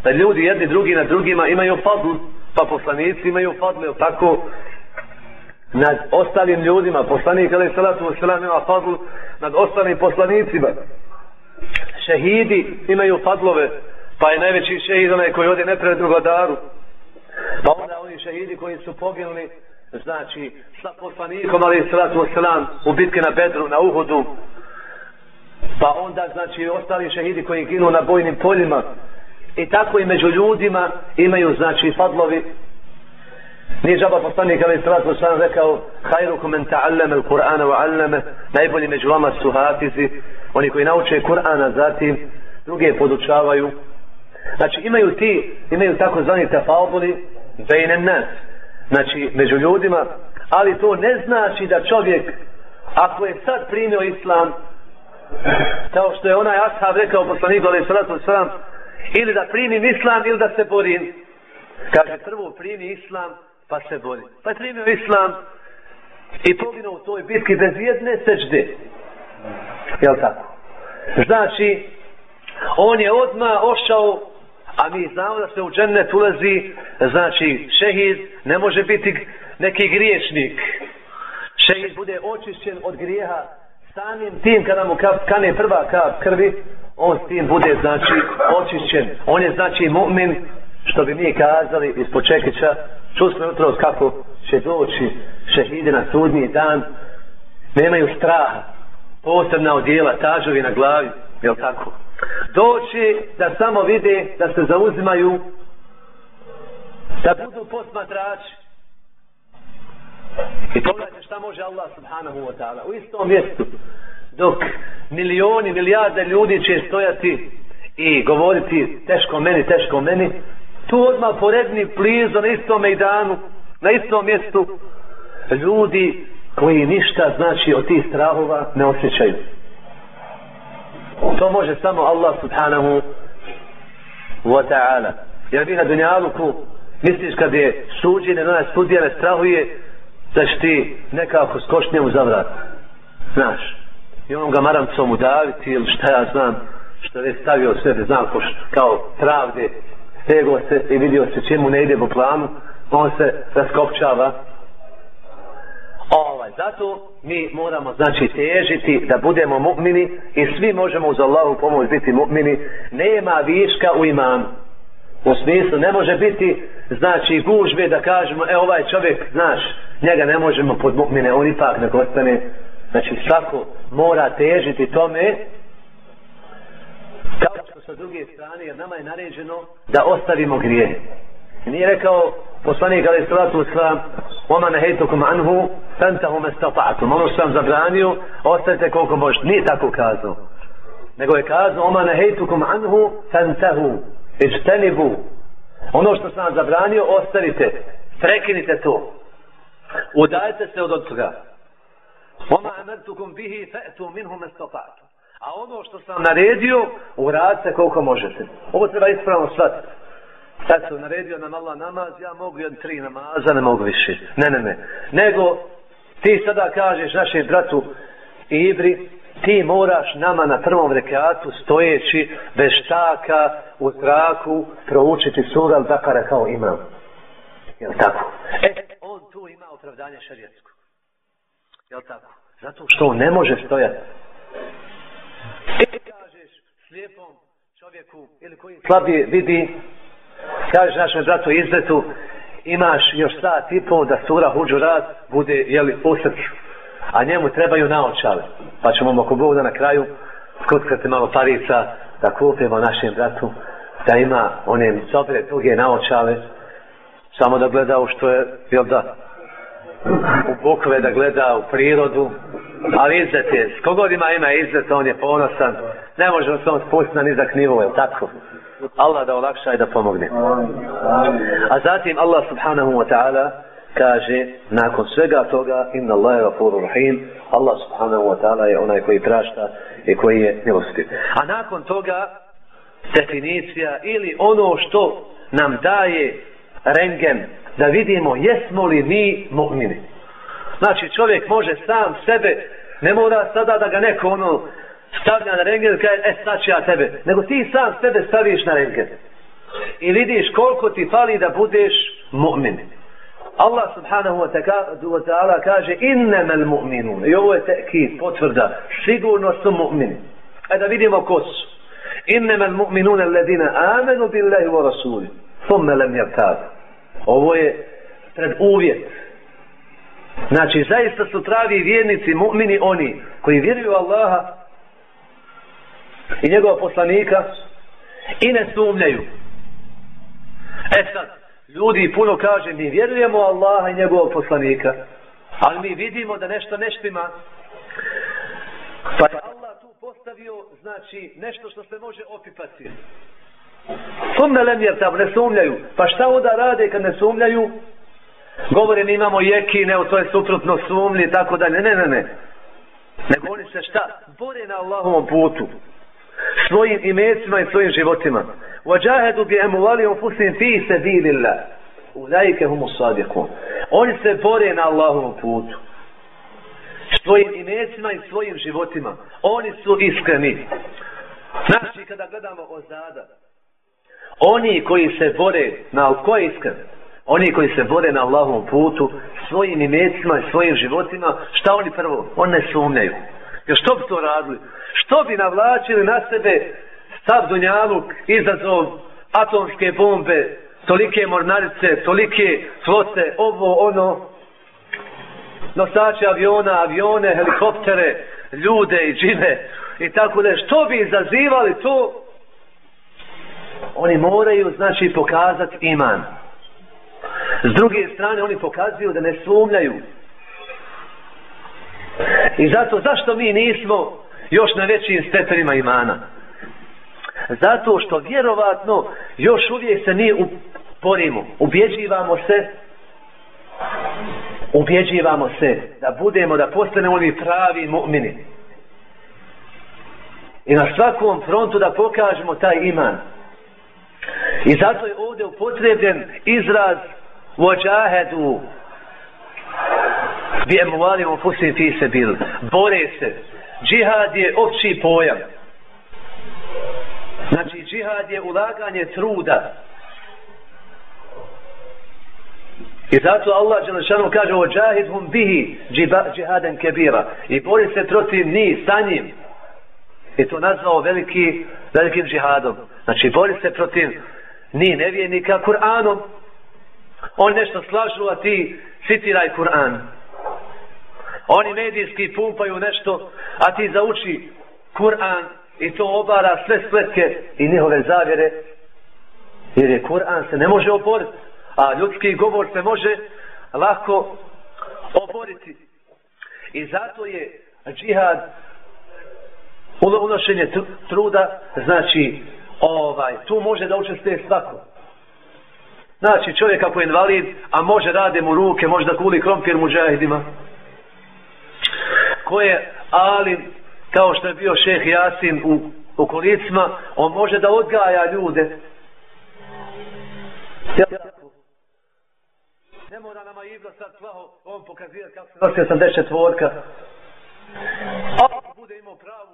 Da ljudi jedni drugi na drugima imaju fadl, pa poslanici imaju fadl, tako nad ostalim ljudima, poslanik ali salatu wasalam ima fadl nad ostalim poslanicima. Šehidi imaju fadlove, pa je najveći šehid onaj koji ode nepravednu gladaru. Pa onda oni šehidi koji su poginuli, znači, sa poslanikom ali salatu wasalam u bitke na Bedru, na Uhudu. Pa onda, znači, ostali šehidi koji ginu na bojnim poljima. I tako i među ljudima imaju, znači, fadlovi Nije žaba poslanik ali sratu sam rekao hajru kumen ta'allame il Kur'ana wa allame najbolji među vama su hafizi oni koji nauče Kur'ana zatim druge podučavaju. Znači imaju ti imaju tako zvani tafabuli bejne nas znači među ljudima ali to ne znači da čovjek ako je sad primio islam kao što je onaj ashab rekao poslaniku ali sratu sam ili da primim islam ili da se borim. Kaže prvo primi islam pa se bori. Pa je primio islam i poginuo u toj bitki bez jedne sečde. Jel tako? Znači, on je odma ošao, a mi znamo da se u džennet ulazi, znači, šehid ne može biti neki griješnik. Šehid bude očišćen od grijeha samim tim kada mu kap, kane prva kap krvi, on s tim bude, znači, očišćen. On je, znači, mu'min, što bi mi kazali iz počekića, čuli smo jutro kako će doći šehide na sudnji dan, nemaju straha, posebna odjela, tažovi na glavi, jel tako? Doći da samo vide da se zauzimaju, da budu posmatrači. I pogledajte šta može Allah subhanahu wa ta'ala u istom mjestu, dok milioni, milijarde ljudi će stojati i govoriti teško meni, teško meni, tu odmah poredni blizu na istom mejdanu, na istom mjestu, ljudi koji ništa znači od tih strahova ne osjećaju. To može samo Allah subhanahu wa ta'ala. Jer vi na dunjaluku misliš kad je suđenje na nas sudija ne strahuje da će ti nekako skošnje u zavrat. Znaš. I on ga maramcom udaviti ili šta ja znam što je stavio sve da znam kao pravde stego se i vidio se čemu ne ide po planu, on se raskopčava. Ovaj, zato mi moramo znači težiti da budemo mu'mini i svi možemo uz Allahu pomoć biti mu'mini. Nema viška u imanu. U smislu ne može biti znači gužbe da kažemo e ovaj čovjek znaš njega ne možemo pod mu'mine on ipak ne ostane znači svako mora težiti tome kao sa druge strane, jer nama je naređeno da ostavimo grije. Nije rekao poslanik ali salatu uslam Oma nehejtukum anhu Fentahu me stafa'atum Ono što sam zabranio Ostavite koliko možete. Nije tako kazao. Nego je kazao Oma nehejtukum anhu Fentahu Ištenibu Ono što sam zabranio Ostavite. Prekinite to. Udajte se od toga. Oma amertukum bihi Fe'tu minhu me A ono što sam naredio, uradite koliko možete. Ovo treba ispravno shvatiti. Sad sam naredio nam Allah namaz, ja mogu jedan tri namaza, ne mogu više. Ne, ne, ne. Nego, ti sada kažeš našem bratu Ibri, ti moraš nama na prvom rekatu stojeći bez štaka u zraku proučiti sura al kao imam. Jel tako? E, on tu ima opravdanje šarijetsko. Jel tako? Zato što on ne može stojati. Kažeš slijepom čovjeku ili koji slabije vidi, kažeš našem bratu izletu, imaš još sat i pol da sura Huđurat bude jeli, u srcu. A njemu trebaju naočale. Pa ćemo mu ako Bog da na kraju skutkati malo parica da kupimo našem bratu da ima one dobre duge naočale samo da gleda u što je jel da u bukve da gleda u prirodu ali izzet je kogod ima ima izzet on je ponosan. Ne može se on spustiti na nizak nivo je tako? Allah da olakša i da pomogne. A zatim Allah subhanahu wa ta'ala kaže nakon svega toga inna Allah je gafuru rahim. Allah subhanahu wa ta'ala je onaj koji prašta i koji je milostiv. A nakon toga definicija ili ono što nam daje rengen da vidimo jesmo li mi mu'mini. Znači čovjek može sam sebe, ne mora sada da ga neko ono stavlja na rengen i kaže, e sad ću ja tebe. Nego ti sam sebe staviš na rengen. I vidiš koliko ti fali da budeš mu'min. Allah subhanahu wa ta'ala kaže innamal mu'minun. I ovo je tekid, potvrda. Sigurno su mu'mini. E da vidimo ko su. Innamal mu'minun alladina amanu billahi wa rasuli. Thumma lam yartabu. Ovo je pred uvjet. Znači, zaista su pravi vjernici, mu'mini oni koji vjeruju Allaha i njegova poslanika i ne sumnjaju. E sad, ljudi puno kaže, mi vjerujemo Allaha i njegovog poslanika, ali mi vidimo da nešto neštima. Pa je Allah tu postavio, znači, nešto što se može opipati. Summe lem jer tam ne sumljaju. Pa šta onda rade kad ne sumljaju? Govore mi imamo jekine, to je suprotno sumlji i tako dalje. Ne, ne, ne. Nego oni se šta? Bore na Allahovom putu. Svojim imecima i svojim životima. Wajahedu bi emuvali on fi sabilillah. dilillah. Ulajke humu sadiqun. Oni se bore na Allahovom putu. Svojim imecima i svojim životima. Oni su iskreni. Znači kada gledamo ozada, oni koji se bore na ko je iskren? Oni koji se bore na Allahovom putu svojim imecima i svojim životima šta oni prvo? Oni ne sumnjaju. Jer što bi to radili? Što bi navlačili na sebe stav dunjaluk izazov atomske bombe tolike mornarice tolike flote ovo ono nosače aviona avione helikoptere ljude i džine i tako da što bi izazivali to? Oni moraju znači pokazati iman. S druge strane oni pokazuju da ne sumljaju i zato zašto mi nismo još na većim stepenima imana? Zato što vjerovatno još uvijek se nije uporimo ubjeđivamo se. Ubjeđivamo se da budemo da postanemo oni pravi mu'mini. I na svakom frontu da pokažemo taj iman. I zato je ovdje upotrebljen izraz vođahedu bi emuali u fusim fi se bil. Bore se. Džihad je opći pojam. Znači, džihad je ulaganje truda. I zato Allah Đelešanu kaže o džahidhum bihi džihaden kebira. I bori se protiv ni sa njim. I to nazvao veliki, velikim džihadom. Znači, bori se protiv ni nevjernika Kur'anom. On nešto slažu, a ti citiraj Kur'an. Oni medijski pumpaju nešto, a ti zauči Kur'an i to obara sve spletke i njihove zavjere. Jer je Kur'an se ne može oboriti, a ljudski govor se može lako oboriti. I zato je džihad unošenje truda, znači ovaj, tu može da učestuje svako. Znači, čovjek ako je invalid, a može rade mu ruke, može da kuli krompir muđahidima. Ko je ali, kao što je bio šeh Jasin u, u kolicima, on može da odgaja ljude. Ne mora nama Ibra sad plaho, on pokazuje kako se nosi 84-ka.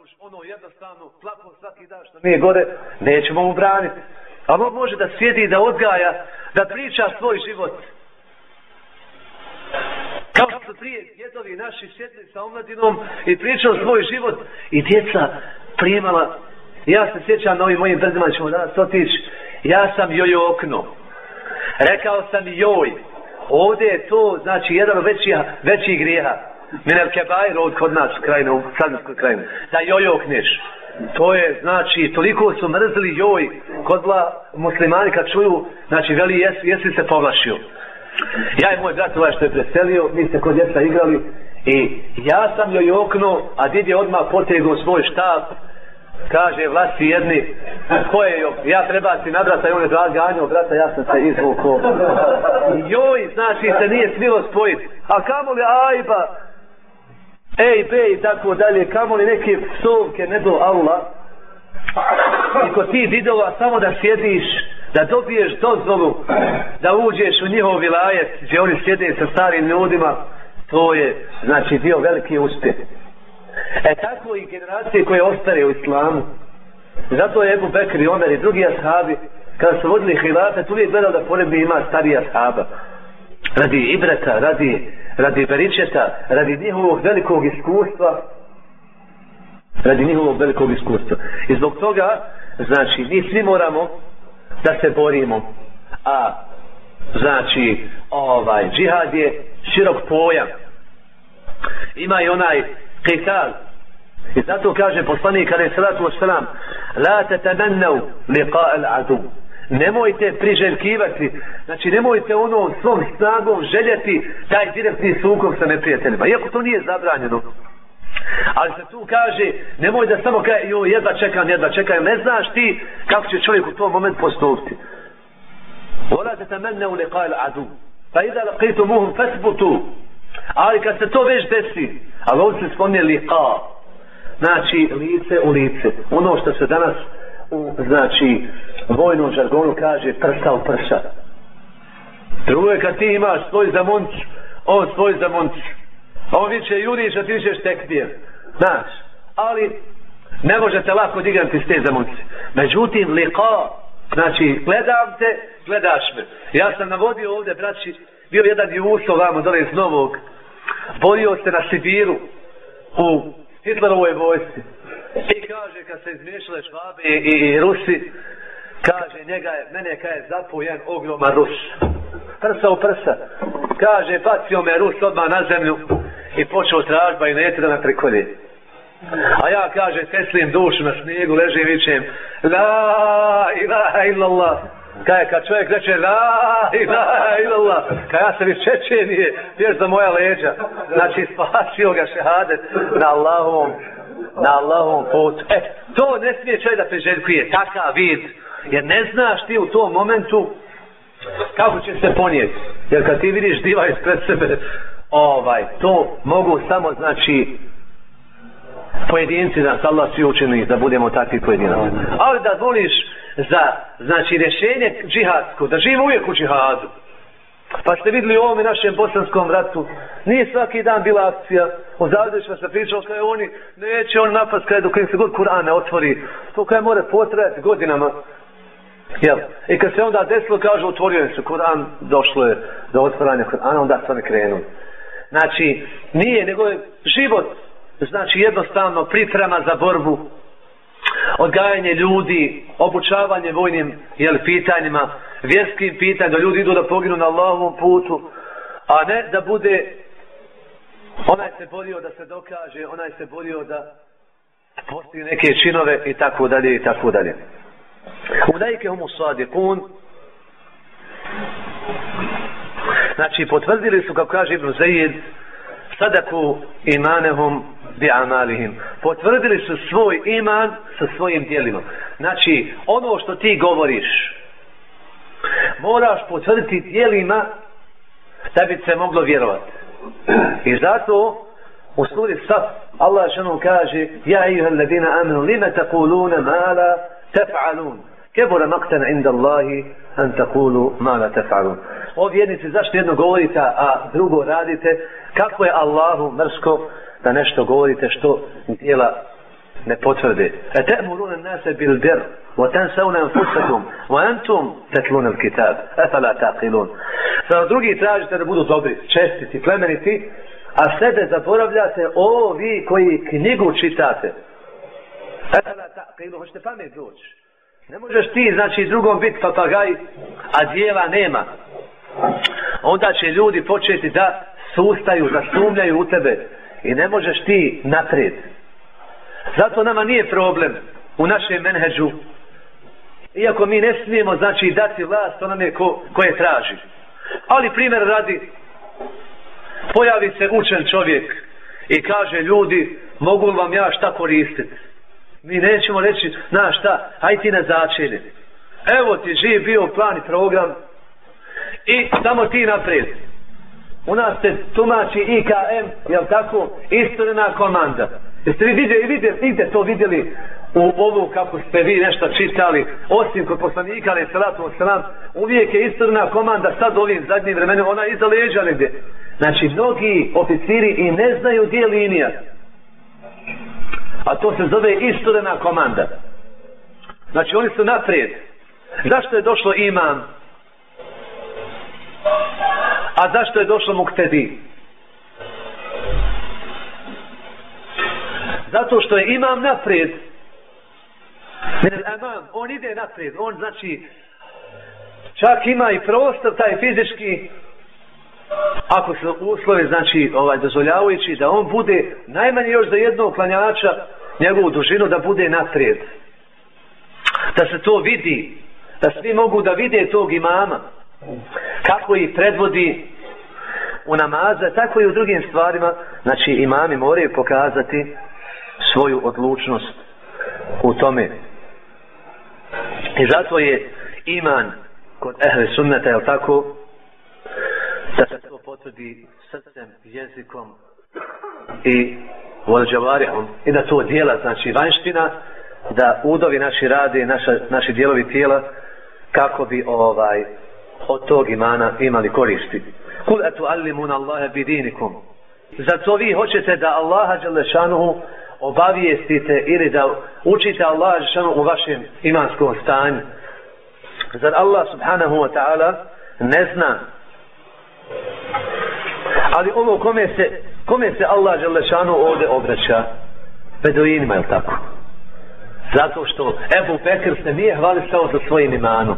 Pravu, ono jednostavno, plako svaki dan što nije gore, nećemo mu braniti. A on može da sjedi, da odgaja, da priča svoj život. Kao su prije djedovi naši sjedli sa omladinom i pričali svoj život i djeca primala ja se sjećam na ovim mojim brzima ćemo danas otići. Ja sam joj okno. Rekao sam joj ovdje je to znači jedan veći, veći grijeha Minel Kebajr od kod nas u krajinu, u Sadinskoj krajinu. Da joj okneš. To je, znači, toliko su mrzili joj kod muslimani kad čuju, znači, veli, jes, jesi se povlašio. Ja i moj brat ovaj što je preselio, mi se kod djeca igrali i ja sam joj okno, a did je odmah potegao svoj štab, kaže vlasti jedni, ko je joj, ja treba si na brata i on je ganjao brata, ja sam se izvukao. Joj, znači, se nije smilo spojiti. A kamo li ajba, ej, be i tako dalje, kamo li neke psovke, ne do Allah. I kod ti didova samo da sjediš, da dobiješ dozvolu, da uđeš u njihov vilajet, gdje oni sjede sa starim ljudima, to je, znači, bio veliki uspjeh. E tako i generacije koje ostare u islamu, zato je Ebu Bekr i Omer i drugi ashabi, kada su vodili hilafet, tu uvijek gledali da pored ima starija ashaba. Radi ibreta, radi radi beričeta, radi njihovog velikog iskustva, radi njihovog velikog iskustva. I zbog toga, znači, mi svi moramo da se borimo. A, znači, ovaj, džihad je širok pojam. Ima i onaj qital. I zato kaže poslanik, kada je sallatu wasalam, la te liqa al adu nemojte priželjkivati, znači nemojte ono svom snagom željeti taj direktni sukob sa neprijateljima, iako to nije zabranjeno. Ali se tu kaže, nemoj da samo kaže, jo, jedva čekam, jedva čekam, ne znaš ti kako će čovjek u tom moment postupiti. Vola te temenne u liqaj adu. Pa ida laqitu muhum fesbutu. Ali kad se to već desi, ali ovdje se spomne liqa, znači lice u lice. Ono što se danas u, znači, vojnom žargonu kaže prsa u prsa. Drugo je kad ti imaš svoj zamonč, on svoj zamonc. On više juriš, a ti više tekbir. Znaš, ali ne možete lako digati s te zamonce. Međutim, liqa, znači, gledam te, gledaš me. Ja sam navodio ovdje, braći, bio jedan juso vamo dole iz Novog, borio se na Sibiru, u Hitlerovoj vojsci. I kaže, kad se izmiješale švabe i, i, i Rusi, kaže, njega je, mene kaže, je zapo ogroman ruš. Prsa u prsa. Kaže, bacio me ruš odmah na zemlju i počeo tražba i neće da me prikolje. A ja, kaže, teslim dušu na snijegu, ležim i vičem, la ilaha illallah. Kaj kad čovjek reče la ilaha illallah, kaj ja sam iz Čečenije, pješ za moja leđa. Znači spasio ga šehadet na Allahovom, na Allahovom putu. E, to ne smije čovjek da preželjkuje, takav vid. Jer ne znaš ti u tom momentu kako će se ponijeti. Jer kad ti vidiš diva ispred sebe, ovaj, to mogu samo znači pojedinci nas Allah svi učini da budemo takvi pojedinci. Ali da voliš za znači rješenje džihadsko, da živi uvijek u džihadu. Pa ste vidjeli u ovom našem bosanskom ratu, nije svaki dan bila akcija, o zavdešima se pričao kada oni, neće on napast kada dok im se god Kur'an ne otvori, to kada more potrajati godinama. Jel? I kad se onda desilo, kaže, otvorio se Kur'an, došlo je do otvaranja Kur'ana, onda sam krenuo. krenu. Znači, nije, nego je život, znači jednostavno priprema za borbu, odgajanje ljudi, obučavanje vojnim jel, pitanjima, vjerskim pitanjima, da ljudi idu da poginu na Allahovom putu, a ne da bude onaj se borio da se dokaže, onaj se borio da postoji neke činove i tako dalje i tako dalje. Ulajke humu sadikun znači potvrdili su kako kaže Ibn Zaid, sadaku imanehum bi amalihim. Potvrdili su svoj iman sa svojim dijelima. Znači, ono što ti govoriš, moraš potvrditi dijelima da bi se moglo vjerovati. I zato u suri Saf Allah šanu kaže Ja iha ladina amenu lima takuluna mala tef'alun. Kebura maktan inda Allahi an takulu mala tef'alun. O vjernici, zašto jedno govorite, a drugo radite? Kako je Allahu mrsko da nešto govorite što dijela ne potvrde. E te'murun nase bil bir, wa tansavna anfusakum, wa antum tetlun al-kitab. Afala taqilun. Sada drugi tražite da budu dobri, čestiti, plemeniti, a sebe zaboravljate, o vi koji knjigu čitate. Etala ta, kajlu, hoćete pamet doći. Ne možeš ti, znači, drugom biti papagaj, a dijela nema. Onda će ljudi početi da sustaju, da sumljaju u tebe. I ne možeš ti naprijed. Zato nama nije problem u našem menheđu. Iako mi ne smijemo, znači, dati vlast onome ko, koje traži. Ali primjer radi, pojavi se učen čovjek i kaže ljudi, mogu vam ja šta koristiti? Mi nećemo reći, na šta, aj ti na začelje. Evo ti živ bio plan i program i samo ti naprijed. U nas se tumači IKM, jel tako, istorena komanda. Jeste vi vidjeli, vidjeli, vidjeli to vidjeli u ovu kako ste vi nešto čitali, osim kod poslanika, ali salatu wasalam, uvijek je istorena komanda sad ovim zadnjim vremenom, ona iza leđa negdje. Znači, mnogi oficiri i ne znaju gdje linija. A to se zove istorena komanda. Znači, oni su naprijed. Zašto je došlo imam? A zašto je došlo muktedi? Zato što je imam naprijed. Imam, on ide naprijed. On znači, čak ima i prostor taj fizički ako su uslovi znači ovaj dozvoljavajući da on bude najmanje još za jednog klanjača njegovu dužinu da bude naprijed. Da se to vidi. Da svi mogu da vide tog imama. Kako ih predvodi u namaze tako i u drugim stvarima. Znači imami moraju pokazati svoju odlučnost u tome. I zato je iman kod ehve sunneta je tako? Da se to potvrdi srcem, jezikom i volđavarihom i da to dijela, znači vanština, da udovi naši rade, naša, naši dijelovi tijela, kako bi ovaj od tog imana imali koristi. Kul etu allimun Allahe bidinikum. Zato vi hoćete da Allaha Đelešanuhu obavijestite ili da učite Allaha Đelešanuhu u vašem imanskom stanju. Zar Allah subhanahu wa ta'ala ne zna Ali ovo kome se, kome se Allah Želešanu ovdje obraća? Beduinima, je tako? Zato što Ebu Bekr se nije hvalisao za svojim imanom.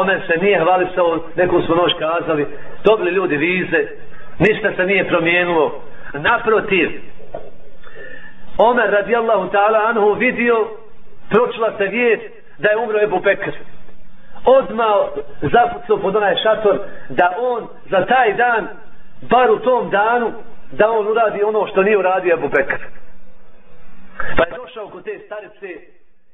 Omer se nije hvalisao, nekom smo nož kazali, dobili ljudi vize, ništa se nije promijenilo. Naprotiv, Omer radijallahu ta'ala anhu vidio, pročila se vijest da je umro Ebu Bekr odmah zapucao pod onaj šator da on za taj dan bar u tom danu da on uradi ono što nije uradio Abu Bekr. Pa je došao kod te starice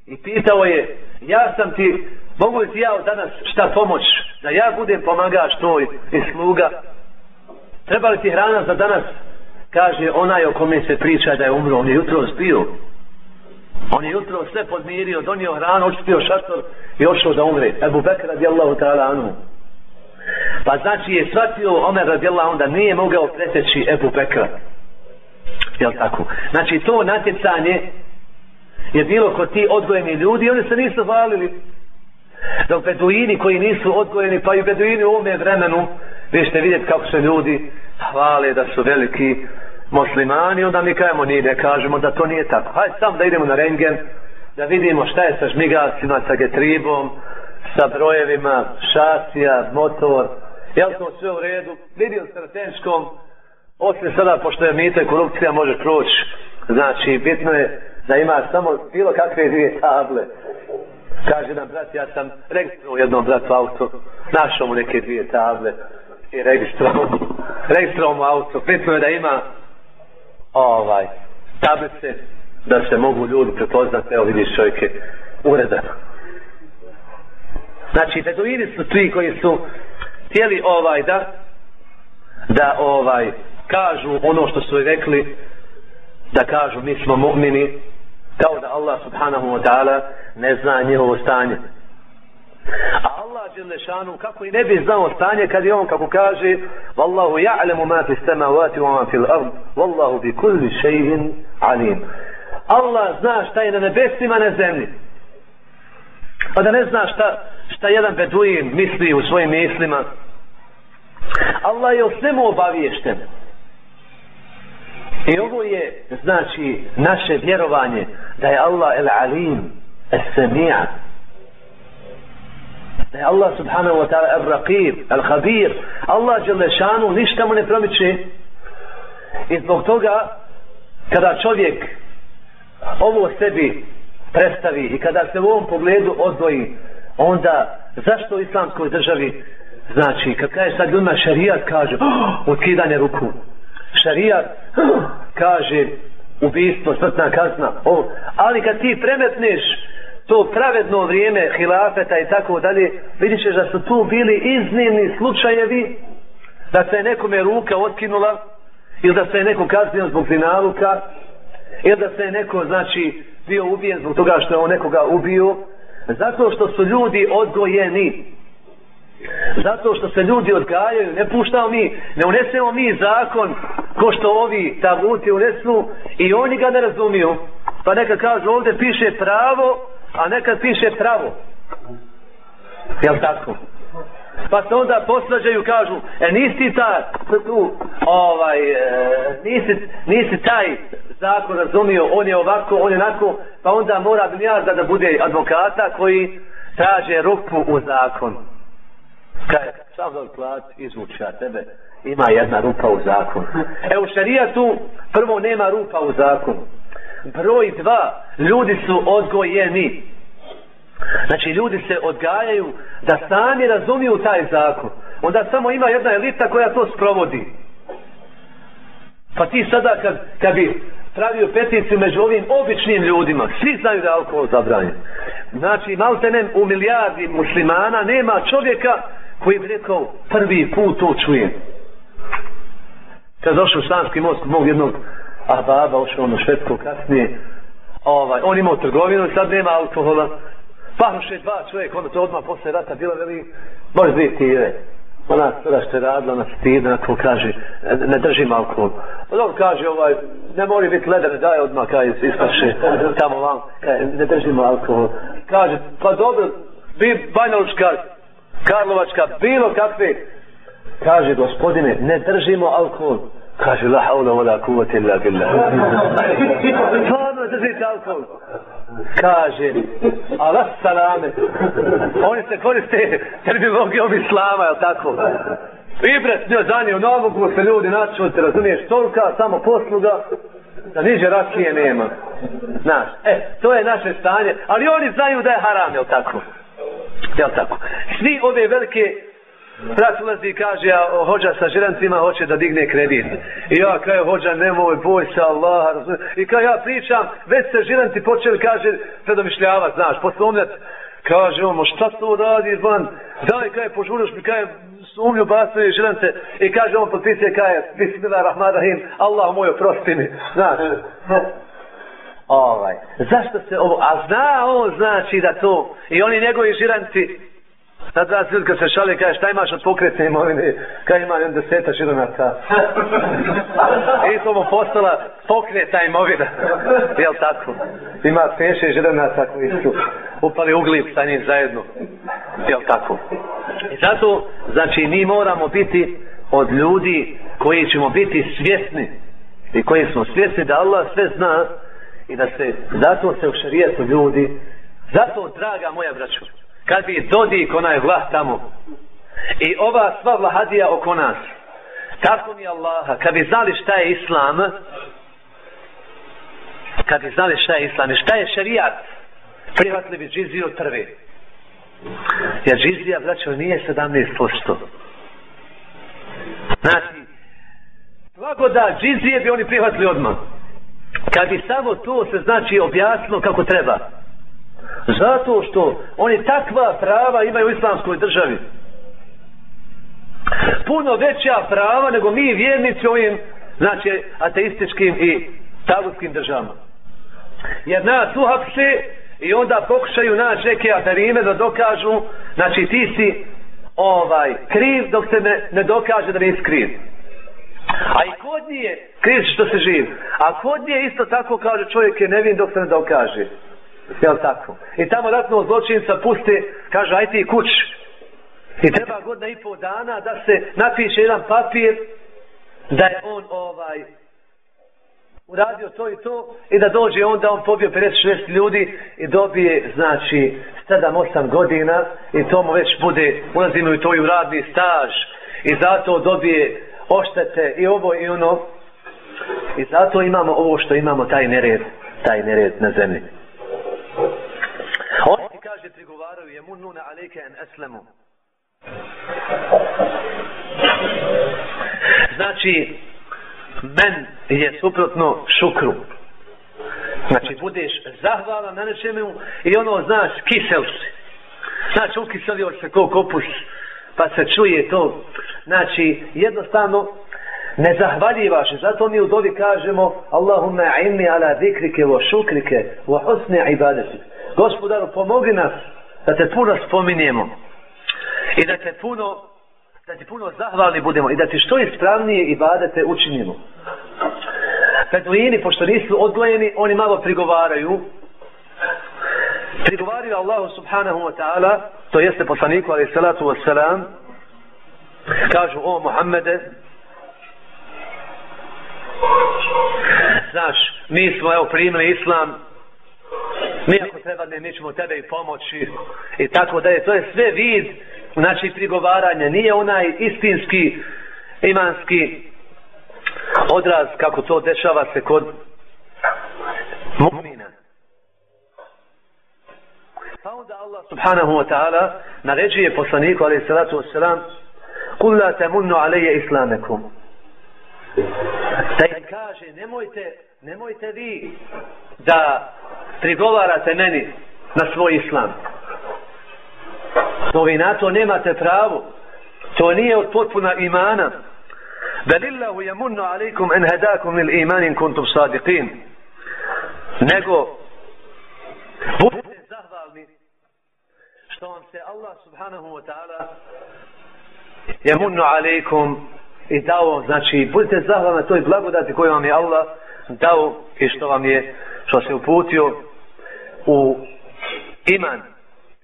i pitao je ja sam ti mogu li ti ja danas šta pomoć? Da ja budem pomagač tvoj i sluga. Treba li ti hrana za danas? Kaže onaj o kome se priča da je umro on je jutro spio On je jutro sve podmirio, donio hranu, očistio šator i ošao da umre. Ebu Bekr radijallahu ta'ala anu. Pa znači je shvatio Omer radijallahu da nije mogao preteći Ebu Bekra. Jel tako? Znači to natjecanje je bilo kod ti odgojeni ljudi i oni se nisu valili. Dok beduini koji nisu odgojeni, pa i beduini u ovome vremenu, vi ćete vidjeti kako se ljudi hvale da su veliki, muslimani, onda mi kajemo nije, ne kažemo da to nije tako. Hajde sam da idemo na rengen, da vidimo šta je sa žmigacima, sa getribom, sa brojevima, šasija, motor, je li to sve u redu? Vidio se na tenškom, osim sada, pošto je mita i korupcija, može proći. Znači, bitno je da ima samo bilo kakve dvije table. Kaže nam, brat, ja sam registrovao jednom bratu auto, našao mu neke dvije table i registrovao, registrovao mu auto. Bitno je da ima ovaj, tablice da se mogu ljudi prepoznati, evo vidiš čovjeke, uredan. Znači, beduini su ti koji su htjeli ovaj da da ovaj kažu ono što su rekli da kažu mi smo mu'mini kao da Allah subhanahu wa ta'ala ne zna njihovo stanje. A Allah Đelešanu kako i ne bi znao stanje kad je on kako kaže Wallahu ja'lemu ma fi samavati wa ma fi l'ard Wallahu bi kulli še'in alim Allah zna šta je na nebesima na zemlji Pa da ne zna šta, šta jedan beduin misli u svojim mislima. Allah je o svemu obaviješten. I ovo je, znači, naše vjerovanje da je Allah el alim, es samija, da je Allah subhanahu wa ta'ala el raqib, el khabir, Allah Đelešanu ništa mu ne promiče. I zbog toga, kada čovjek ovo sebi predstavi i kada se u ovom pogledu odvoji, onda zašto u islamskoj državi znači, kad kaže sad ljudima šarijat kaže, oh, otkidanje ruku, šarijat kaže ubistvo, smrtna kazna. oh. ali kad ti premetneš to pravedno vrijeme hilafeta i tako dalje, vidit ćeš da su tu bili iznimni slučajevi da se nekome ruka otkinula ili da se je neko kaznio zbog zinaluka ili da se je neko znači bio ubijen zbog toga što je on nekoga ubio zato što su ljudi odgojeni Zato što se ljudi odgajaju, ne puštamo mi, ne unesemo mi zakon ko što ovi taguti unesu i oni ga ne razumiju. Pa neka kažu ovdje piše pravo, a nekad piše pravo. Jel tako? Pa se onda posvađaju kažu, e nisi ta, tu, ovaj, e, nisi, nisi taj zakon razumio, on je ovako, on je onako, pa onda mora Dunjazda da bude advokata koji traže rupu u zakonu kaj sam da plat izvuče a tebe ima jedna rupa u zakonu e u šarijatu prvo nema rupa u zakonu broj dva ljudi su odgojeni znači ljudi se odgajaju da sami razumiju taj zakon. Onda samo ima jedna elita koja to sprovodi. Pa ti sada kad, kad bi pravio peticiju među ovim običnim ljudima svi znaju da je alkohol zabranjen. Znači maltenem u milijardi muslimana nema čovjeka koji bi rekao prvi put to čujem. Kad došao u Šlanski most mog jednog a ošao ono švedsko kasnije ovaj, on imao trgovinu sad nema alkohola pahoše dva čovjek onda to odmah posle rata bilo veli može biti je ona sada što je radila na stid ko kaže ne držim alkohol pa on kaže ovaj ne mori biti leden, daj odmah kaj ispaše tamo vam kaj, ne držimo alkohol kaže pa dobro bi Banjalučka Karlovačka, bilo kakve. Kaže, gospodine, ne držimo alkohol. Kaže, la haula wala kuvvete illa billah. Stvarno držite alkohol. Kaže, Allah salame. Oni se koriste terminologijom islama, je tako? Ibret njoj zanio novu ko se ljudi načuti, razumiješ, tolika samo posluga, da niđe rakije nema. Znaš, e, to je naše stanje, ali oni znaju da je haram, je tako? Jel tako? Svi ove velike Brat ulazi i kaže, a hođa sa žirancima hoće da digne kredit. I ja kaže, hođa, nemoj, boj se Allah. I kaže, ja pričam, već se žiranci počeli, kaže, predomišljavati, znaš, poslomljati. Kaže, ono, šta to radi van? Daj, kaj požuriš mi, kaže, sumnju bacuje žilence I kaže, on potpisuje, kaže, bismillahirrahmanirrahim, Allah moj, oprosti mi. Znaš, ovaj, zašto se ovo, a zna on znači da to, i oni njegovi žiranci, sad da se kad se šali, kaže, šta imaš od pokretne imovine, kaj ima jedan deseta žiranata. I to mu postala pokreta imovina, jel tako? Ima peše žiranata koji su upali uglib sa njim zajedno, jel tako? I zato, znači, mi moramo biti od ljudi koji ćemo biti svjesni i koji smo svjesni da Allah sve zna i da se zato se u šarijetu ljudi zato draga moja braćo kad bi Dodik onaj vlah tamo i ova sva vlahadija oko nas tako mi Allaha kad bi znali šta je Islam kad bi znali šta je Islam i šta je šarijat prihvatili bi džiziju od jer džizija braćo nije 17% znači blagoda džizije bi oni prihvatili odmah. Kad bi samo to se znači objasnilo kako treba zato što oni takva prava imaju u islamskoj državi puno veća prava nego mi vjernici ovim znači ateističkim i tavutskim državama jer nas uhapse i onda pokušaju naći neke atarime da dokažu znači ti si ovaj kriv dok se ne, ne dokaže da nisi kriv A i kod nije kriv što se živ. A kod nije isto tako kaže čovjek je nevin dok se ne dokaže. Jel tako? I tamo ratno zločinca puste, kaže aj ti kuć. I treba godina i pol dana da se napiše jedan papir da je on ovaj uradio to i to i da dođe onda on pobio 56 ljudi i dobije znači 7-8 godina i to mu već bude ulazimo i to i u radni staž i zato dobije oštete i ovo i ono i zato imamo ovo što imamo taj nered taj nered na zemlji kaže prigovaraju je mununa alejke en eslemu. Znači men je suprotno šukru. Znači budeš zahvalan na nečemu i ono znaš kisel si. Znači ukiselio se ko kopus pa se čuje to. Znači jednostavno ne zahvaljivaš. Zato mi u dobi kažemo Allahumma inni ala zikrike wa šukrike wa husne ibadetike gospodaru pomogi nas da te puno spominjemo i da te puno da ti puno zahvalni budemo i da ti što ispravnije badate učinimo Beduini, pošto nisu odgojeni, oni malo prigovaraju. Prigovaraju Allahu subhanahu wa ta'ala, to jeste poslaniku, ali salatu wa salam, kažu, o Muhammede, znaš, mi smo, evo, primili islam, mi ako treba ne, mi ćemo tebe i pomoći, i tako da je, to je sve vid, znači, prigovaranja, nije onaj istinski, imanski, odraz kako to dešava se kod mu'mina. Pa onda Allah subhanahu wa ta'ala naređuje poslaniku alaih salatu wa salam kul la temunnu alaije islamekum. Da im kaže nemojte, nemojte vi da prigovarate meni na svoj islam. To vi na to nemate pravo. To nije od potpuna imana. Belillahu yamunnu alaikum en hedakum il imanin kuntum sadiqin. Nego, budete zahvalni što vam se Allah subhanahu wa ta'ala yamunnu alaikum i dao, znači, budete zahvalni na toj blagodati koju vam je Allah dao i što vam je, što se uputio u iman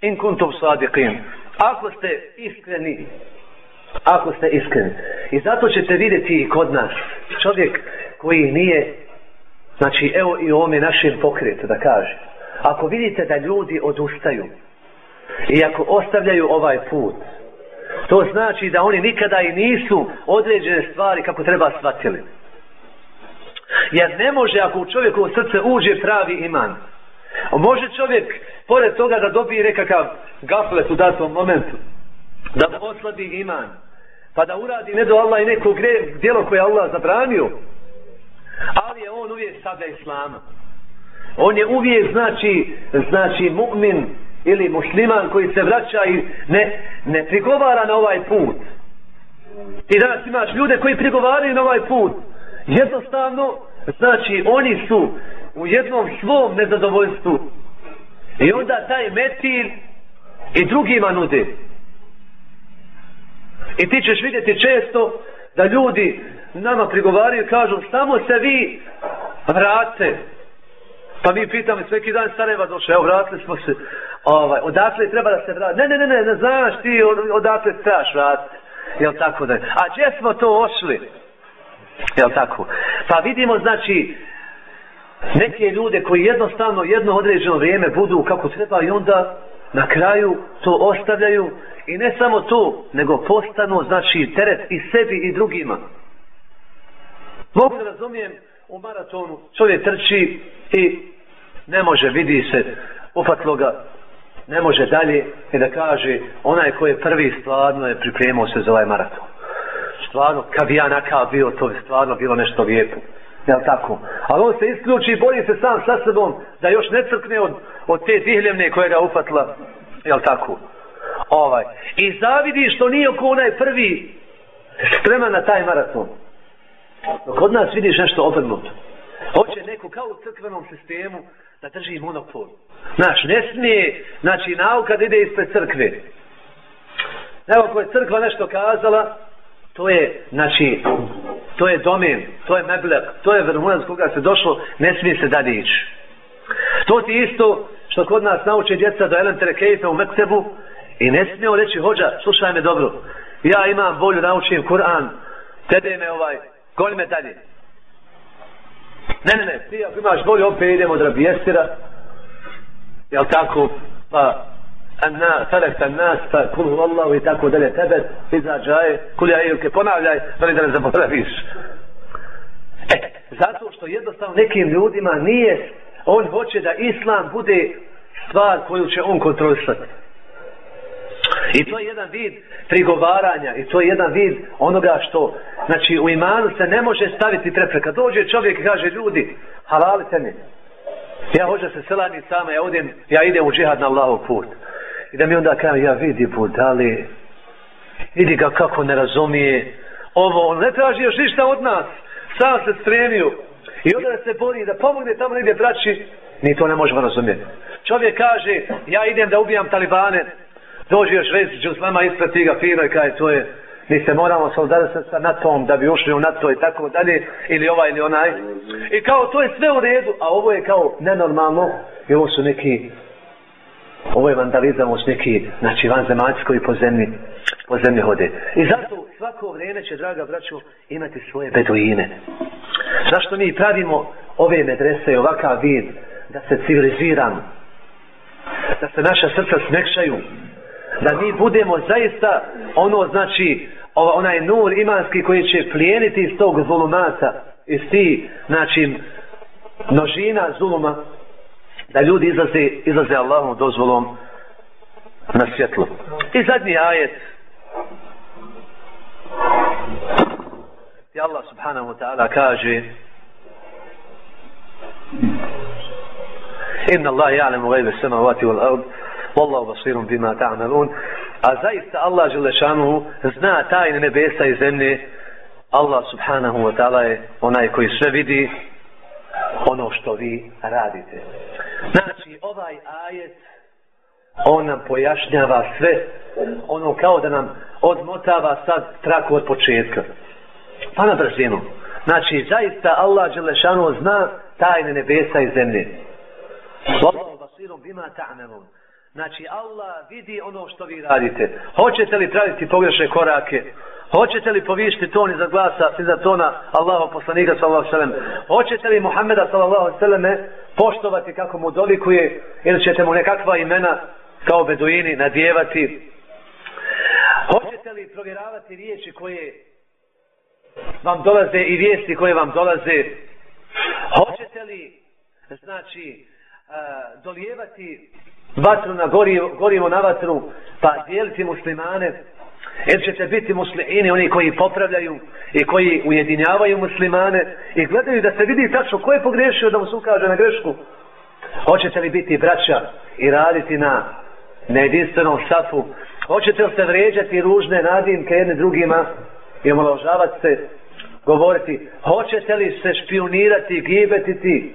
in kuntum sadiqin ako ste iskreni ako ste iskreni. I zato ćete vidjeti i kod nas čovjek koji nije, znači evo i u ovome našem pokretu da kaže, ako vidite da ljudi odustaju i ako ostavljaju ovaj put, to znači da oni nikada i nisu određene stvari kako treba shvatili. Jer ne može ako u čovjeku u srce uđe pravi iman. Može čovjek, pored toga da dobije nekakav gaflet u datom momentu, da oslabi iman, pa da uradi ne do Allah i neko gre, djelo koje Allah zabranio. Ali je on uvijek sada islama. On je uvijek znači, znači mu'min ili musliman koji se vraća i ne, ne prigovara na ovaj put. Ti danas imaš ljude koji prigovaraju na ovaj put. Jednostavno, znači oni su u jednom svom nezadovoljstvu. I onda taj metil i drugima nude. I ti ćeš vidjeti često da ljudi nama prigovaraju i kažu samo se vi vrate. Pa mi pitamo sveki dan Sarajeva došao, evo vratili smo se. Ovaj, odakle treba da se vrati? Ne, ne, ne, ne, ne znaš ti odakle trebaš vratiti. Jel tako da je? A gdje smo to ošli? Jel tako? Pa vidimo znači neke ljude koji jednostavno jedno određeno vrijeme budu kako treba i onda na kraju to ostavljaju i ne samo to, nego postanu znači teret i sebi i drugima. Mogu da razumijem u maratonu čovjek trči i ne može, vidi se, upatlo ga, ne može dalje i da kaže onaj koji je prvi stvarno je pripremao se za ovaj maraton. Stvarno, kad bi ja nakav bio, to bi stvarno bilo nešto lijepo. Jel tako? Ali on se isključi i boji se sam sa sebom da još ne crkne od, od te dihljevne koje ga upatla. Jel tako? Ovaj. I zavidi što nije oko onaj prvi spreman na taj maraton. Kod nas vidiš nešto obrnuto. Hoće neko kao u crkvenom sistemu da drži monopol. Znaš, ne smije, znači nauka da ide ispred crkve. Evo, ako je crkva nešto kazala, to je, znači, to je domen, to je meblek, to je vrhunac koga se došlo, ne smije se dalje ići. To ti isto što kod nas nauče djeca do Ellen Terekeife u Mektebu i ne smije reći, hođa, slušaj me dobro, ja imam volju naučim Kur'an, tebe me ovaj, goni me dalje. Ne, ne, ne, ti ako imaš volju, opet idemo od rabijestira. Jel tako? Pa, anna, felek ta nas, pa kul hu i tako dalje, tebe, izađaje, kulja ilke, ponavljaj, veli da ne zaboraviš. E, zato što jednostavno nekim ljudima nije, on hoće da Islam bude stvar koju će on kontrolisati. I to je jedan vid prigovaranja i to je jedan vid onoga što, znači u imanu se ne može staviti prepreka. Dođe čovjek i kaže ljudi, halalite mi. Ja hoću se selani sama, ja odem, ja idem u džihad na Allahov put. I da mi onda kaže, ja vidi budali, vidi ga kako ne razumije. Ovo, on ne traži još ništa od nas. Sam se spremio. I onda da se bori da pomogne tamo negdje braći, ni to ne možemo razumjeti. Čovjek kaže, ja idem da ubijam talibane, dođe još već džuslama ispred tiga fino i kaže, to je, mi se moramo solidarisati sa NATO-om da bi ušli u NATO i tako dalje, ili ovaj ili onaj. I kao, to je sve u redu, a ovo je kao nenormalno, i ovo su neki, ovo je vandalizam, ovo neki, znači, vanzemaljci koji po zemlji, po zemlji hode. I zato svako vrijeme će, draga braćo, imati svoje beduine. Zašto mi pravimo ove medrese i ovakav vid da se civiliziramo? Da se naša srca smekšaju? Da mi budemo zaista ono, znači, ova, onaj nur imanski koji će plijeniti iz tog zulumata, iz ti, znači, množina zuluma, da ljudi izlaze, izlaze Allahom dozvolom na svjetlo. I zadnji ajet, I Allah subhanahu wa ta'ala kaže Inna Allah ja'lamu gajbe samavati wal ard Wallahu basirun bima ta'malun. A zaista Allah Želešanuhu zna tajne nebesa i zemlje. Allah subhanahu wa ta'ala je onaj koji sve vidi ono što vi radite. Znači, ovaj ajet on nam pojašnjava sve ono kao da nam odmotava sad traku od početka. Pa na brzinu. Znači, zaista Allah Đelešanu zna tajne nebesa i zemlje. Wallahu basirom bima ta'melun. Znači, Allah vidi ono što vi radite. Hoćete li praviti pogrešne korake? Hoćete li povišiti ton iza glasa, iza tona Allahov poslanika sallallahu sallam? Hoćete li Muhammeda sallallahu sallame poštovati kako mu dolikuje? Ili ćete mu nekakva imena kao beduini nadjevati? Hoćete li provjeravati riječi koje vam dolaze i vijesti koje vam dolaze? Hoćete li, znači, dolijevati vatru na gorivo, gorivo na vatru, pa dijeliti muslimane? Jer ćete biti muslimini, oni koji popravljaju i koji ujedinjavaju muslimane i gledaju da se vidi tačno ko je pogrešio da mu se ukaže na grešku. Hoćete li biti braća i raditi na nejedinstvenom safu? Hoćete li se vređati ružne nadimke jedne drugima i omaložavati se, govoriti? Hoćete li se špionirati, gibetiti?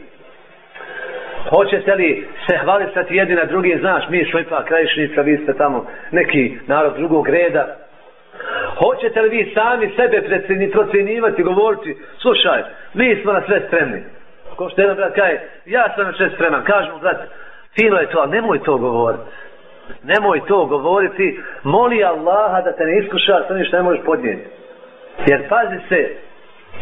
Hoćete li se hvalisati jedni na drugi? Znaš, mi smo ipak krajišnica, vi ste tamo neki narod drugog reda. Hoćete li vi sami sebe procjenjivati, govoriti, slušaj, mi smo na sve spremni. Ko što jedan brat kaže, ja sam na sve spreman. kažem brat, fino je to, ali nemoj to govoriti. Nemoj to govoriti. Moli Allaha da te ne iskuša, sa ništa ne možeš podnijeti. Jer pazi se,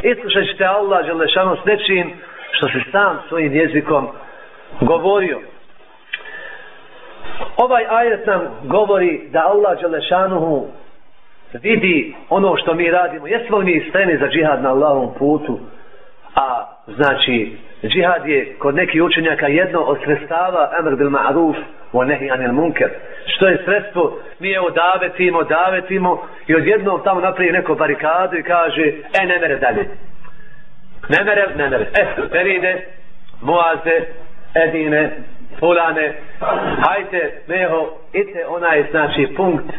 iskušat ćete Allah želešano s nečim što se sam svojim jezikom govorio. Ovaj ajet nam govori da Allah Đelešanuhu vidi ono što mi radimo. Jesmo li mi spremni za džihad na Allahom putu? A znači, džihad je kod nekih učenjaka jedno od sredstava amr bil ma'ruf wa nehi anil munker. Što je sredstvo? Mi evo davetimo, davetimo i odjednom tamo napravi neko barikadu i kaže, e ne mere dalje. Ne mere, ne mere. E, peride, Moaze edine, fulane, hajte, meho, ite onaj znači punkt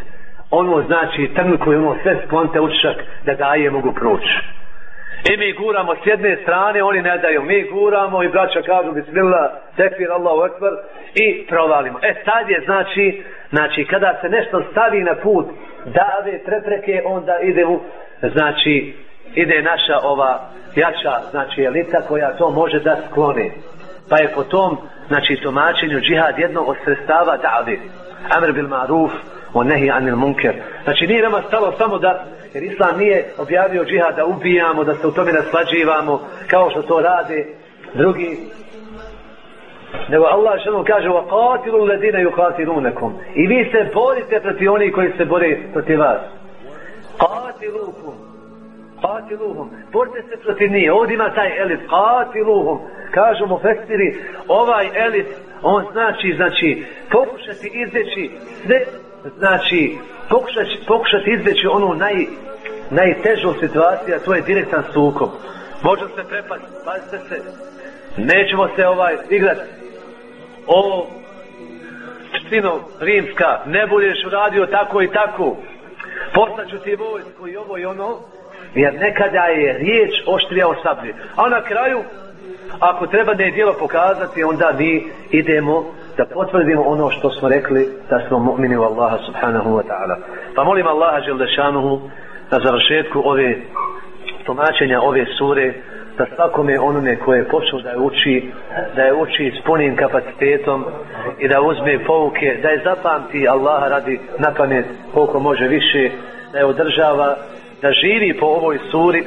ono znači trn koji ono sve sponte učak da daje mogu proći. I mi guramo s jedne strane, oni ne daju. Mi guramo i braća kažu bismillah, tekfir, Allahu ekber i provalimo. E sad je znači, znači kada se nešto stavi na put dave prepreke, onda ide u, znači ide naša ova jača, znači elita koja to može da skloni. Pa je po tom, znači tumačenju džihad jedno od sredstava dave. Amr bil maruf, o nehi anil munker. Znači nije nama stalo samo da, jer Islam nije objavio džihad da ubijamo, da se u tome naslađivamo, kao što to rade drugi nego Allah što kaže wa qatilu alladina yuqatilunakum i vi se borite protiv onih koji se bore protiv vas Qatilukum. qatiluhum borite se protiv nije. ovdje ima taj elit qatiluhum kažu mu festiri ovaj elit on znači znači pokušati izdeći sve znači pokušati, pokušati izbjeći onu naj najtežu situaciju a to je direktan sukob. Može se prepati, pazite se. Nećemo se ovaj igrati o sino rimska ne budeš uradio tako i tako. Postaću ti vojsku i ovo i ono jer nekada je riječ oštrija o sablji a na kraju ako treba da je dijelo pokazati onda mi idemo da potvrdimo ono što smo rekli da smo mu'mini u Allaha subhanahu wa ta'ala. Pa molim Allaha želdešanuhu na završetku ove tumačenja ove sure da svakome onome koje je počeo da je uči, da je uči s punim kapacitetom i da uzme pouke, da je zapamti Allaha radi na pamet koliko može više, da je održava, da živi po ovoj suri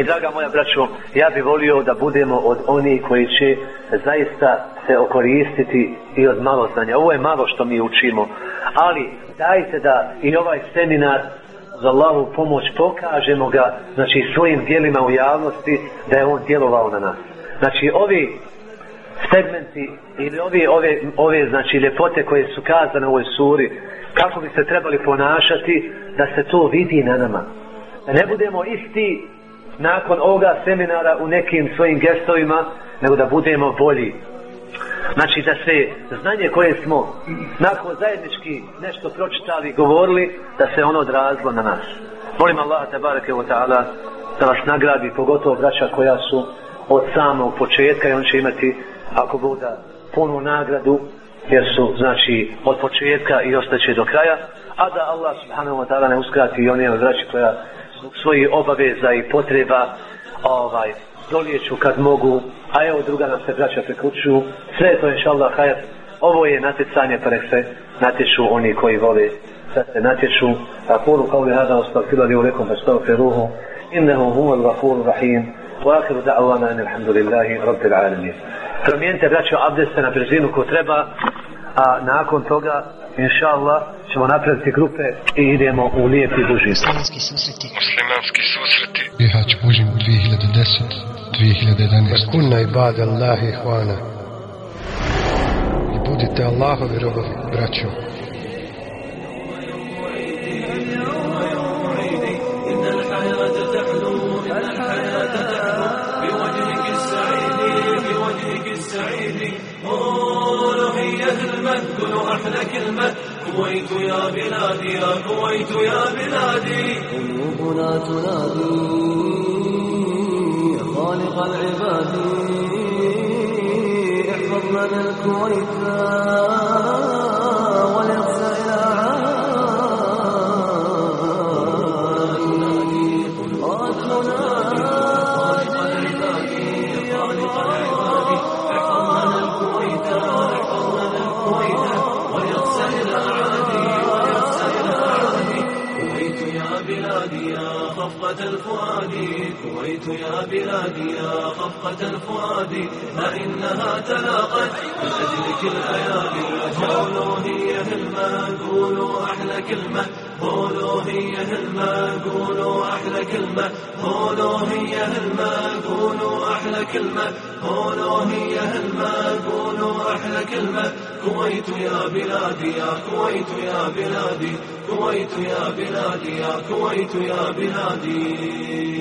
i draga moja braćo, ja bih volio da budemo od onih koji će zaista se okoristiti i od malo znanja. Ovo je malo što mi učimo, ali dajte da i ovaj seminar za Allahu pomoć pokažemo ga znači svojim dijelima u javnosti da je on djelovao na nas znači ovi segmenti ili ovi, ove, ove znači ljepote koje su kazane u ovoj suri kako bi se trebali ponašati da se to vidi na nama da ne budemo isti nakon ovoga seminara u nekim svojim gestovima nego da budemo bolji Znači da se znanje koje smo nakon zajednički nešto pročitali i govorili, da se ono odrazilo na nas. Molim Allah te bareke wa ta'ala da vas nagradi, pogotovo braća koja su od samog početka i on će imati, ako bude punu nagradu, jer su, znači, od početka i ostaće do kraja, a da Allah subhanahu wa ta'ala ne uskrati i one od braća koja svoji obaveza i potreba ovaj, dolijeću kad mogu, a evo druga nam se braća prekuću, sve to inša Allah hajat, ovo je natjecanje pa nek se natječu oni koji vole. Da se natječu, a kuru kao li hada ostavila li ulekom rekom pa feruhu, innehu humal gafuru rahim, wa akiru da'wana, in alhamdulillahi rabbil alamin. Promijenite braćo abdeste na brzinu ko treba, a nakon toga, inša Allah, ćemo napraviti grupe i idemo u lijepi duži. Muslimanski susreti. Muslimanski susreti. Bihać Bužim 2010. 2011. Kunna ibada Allahi hvana. I budite Allahovi robovi, braćo. بلادي يا يا بلادي. قلوبنا تنادي خالق العباد. احفظ لنا الكويت. كويت يا بلادي يا خفقة الفؤاد ما إنها تلاقت من أجلك الأيادي قولوا هي هلمة قولوا أحلى كلمة. قولوا هي هلمة قولوا أحلى كلمة. قولوا هي هلمة قولوا أحلى كلمة. قولوا هي هلمة قولوا أحلى كلمة. كويت يا بلادي يا كويت يا بلادي. كويت يا بلادي يا كويت يا بلادي.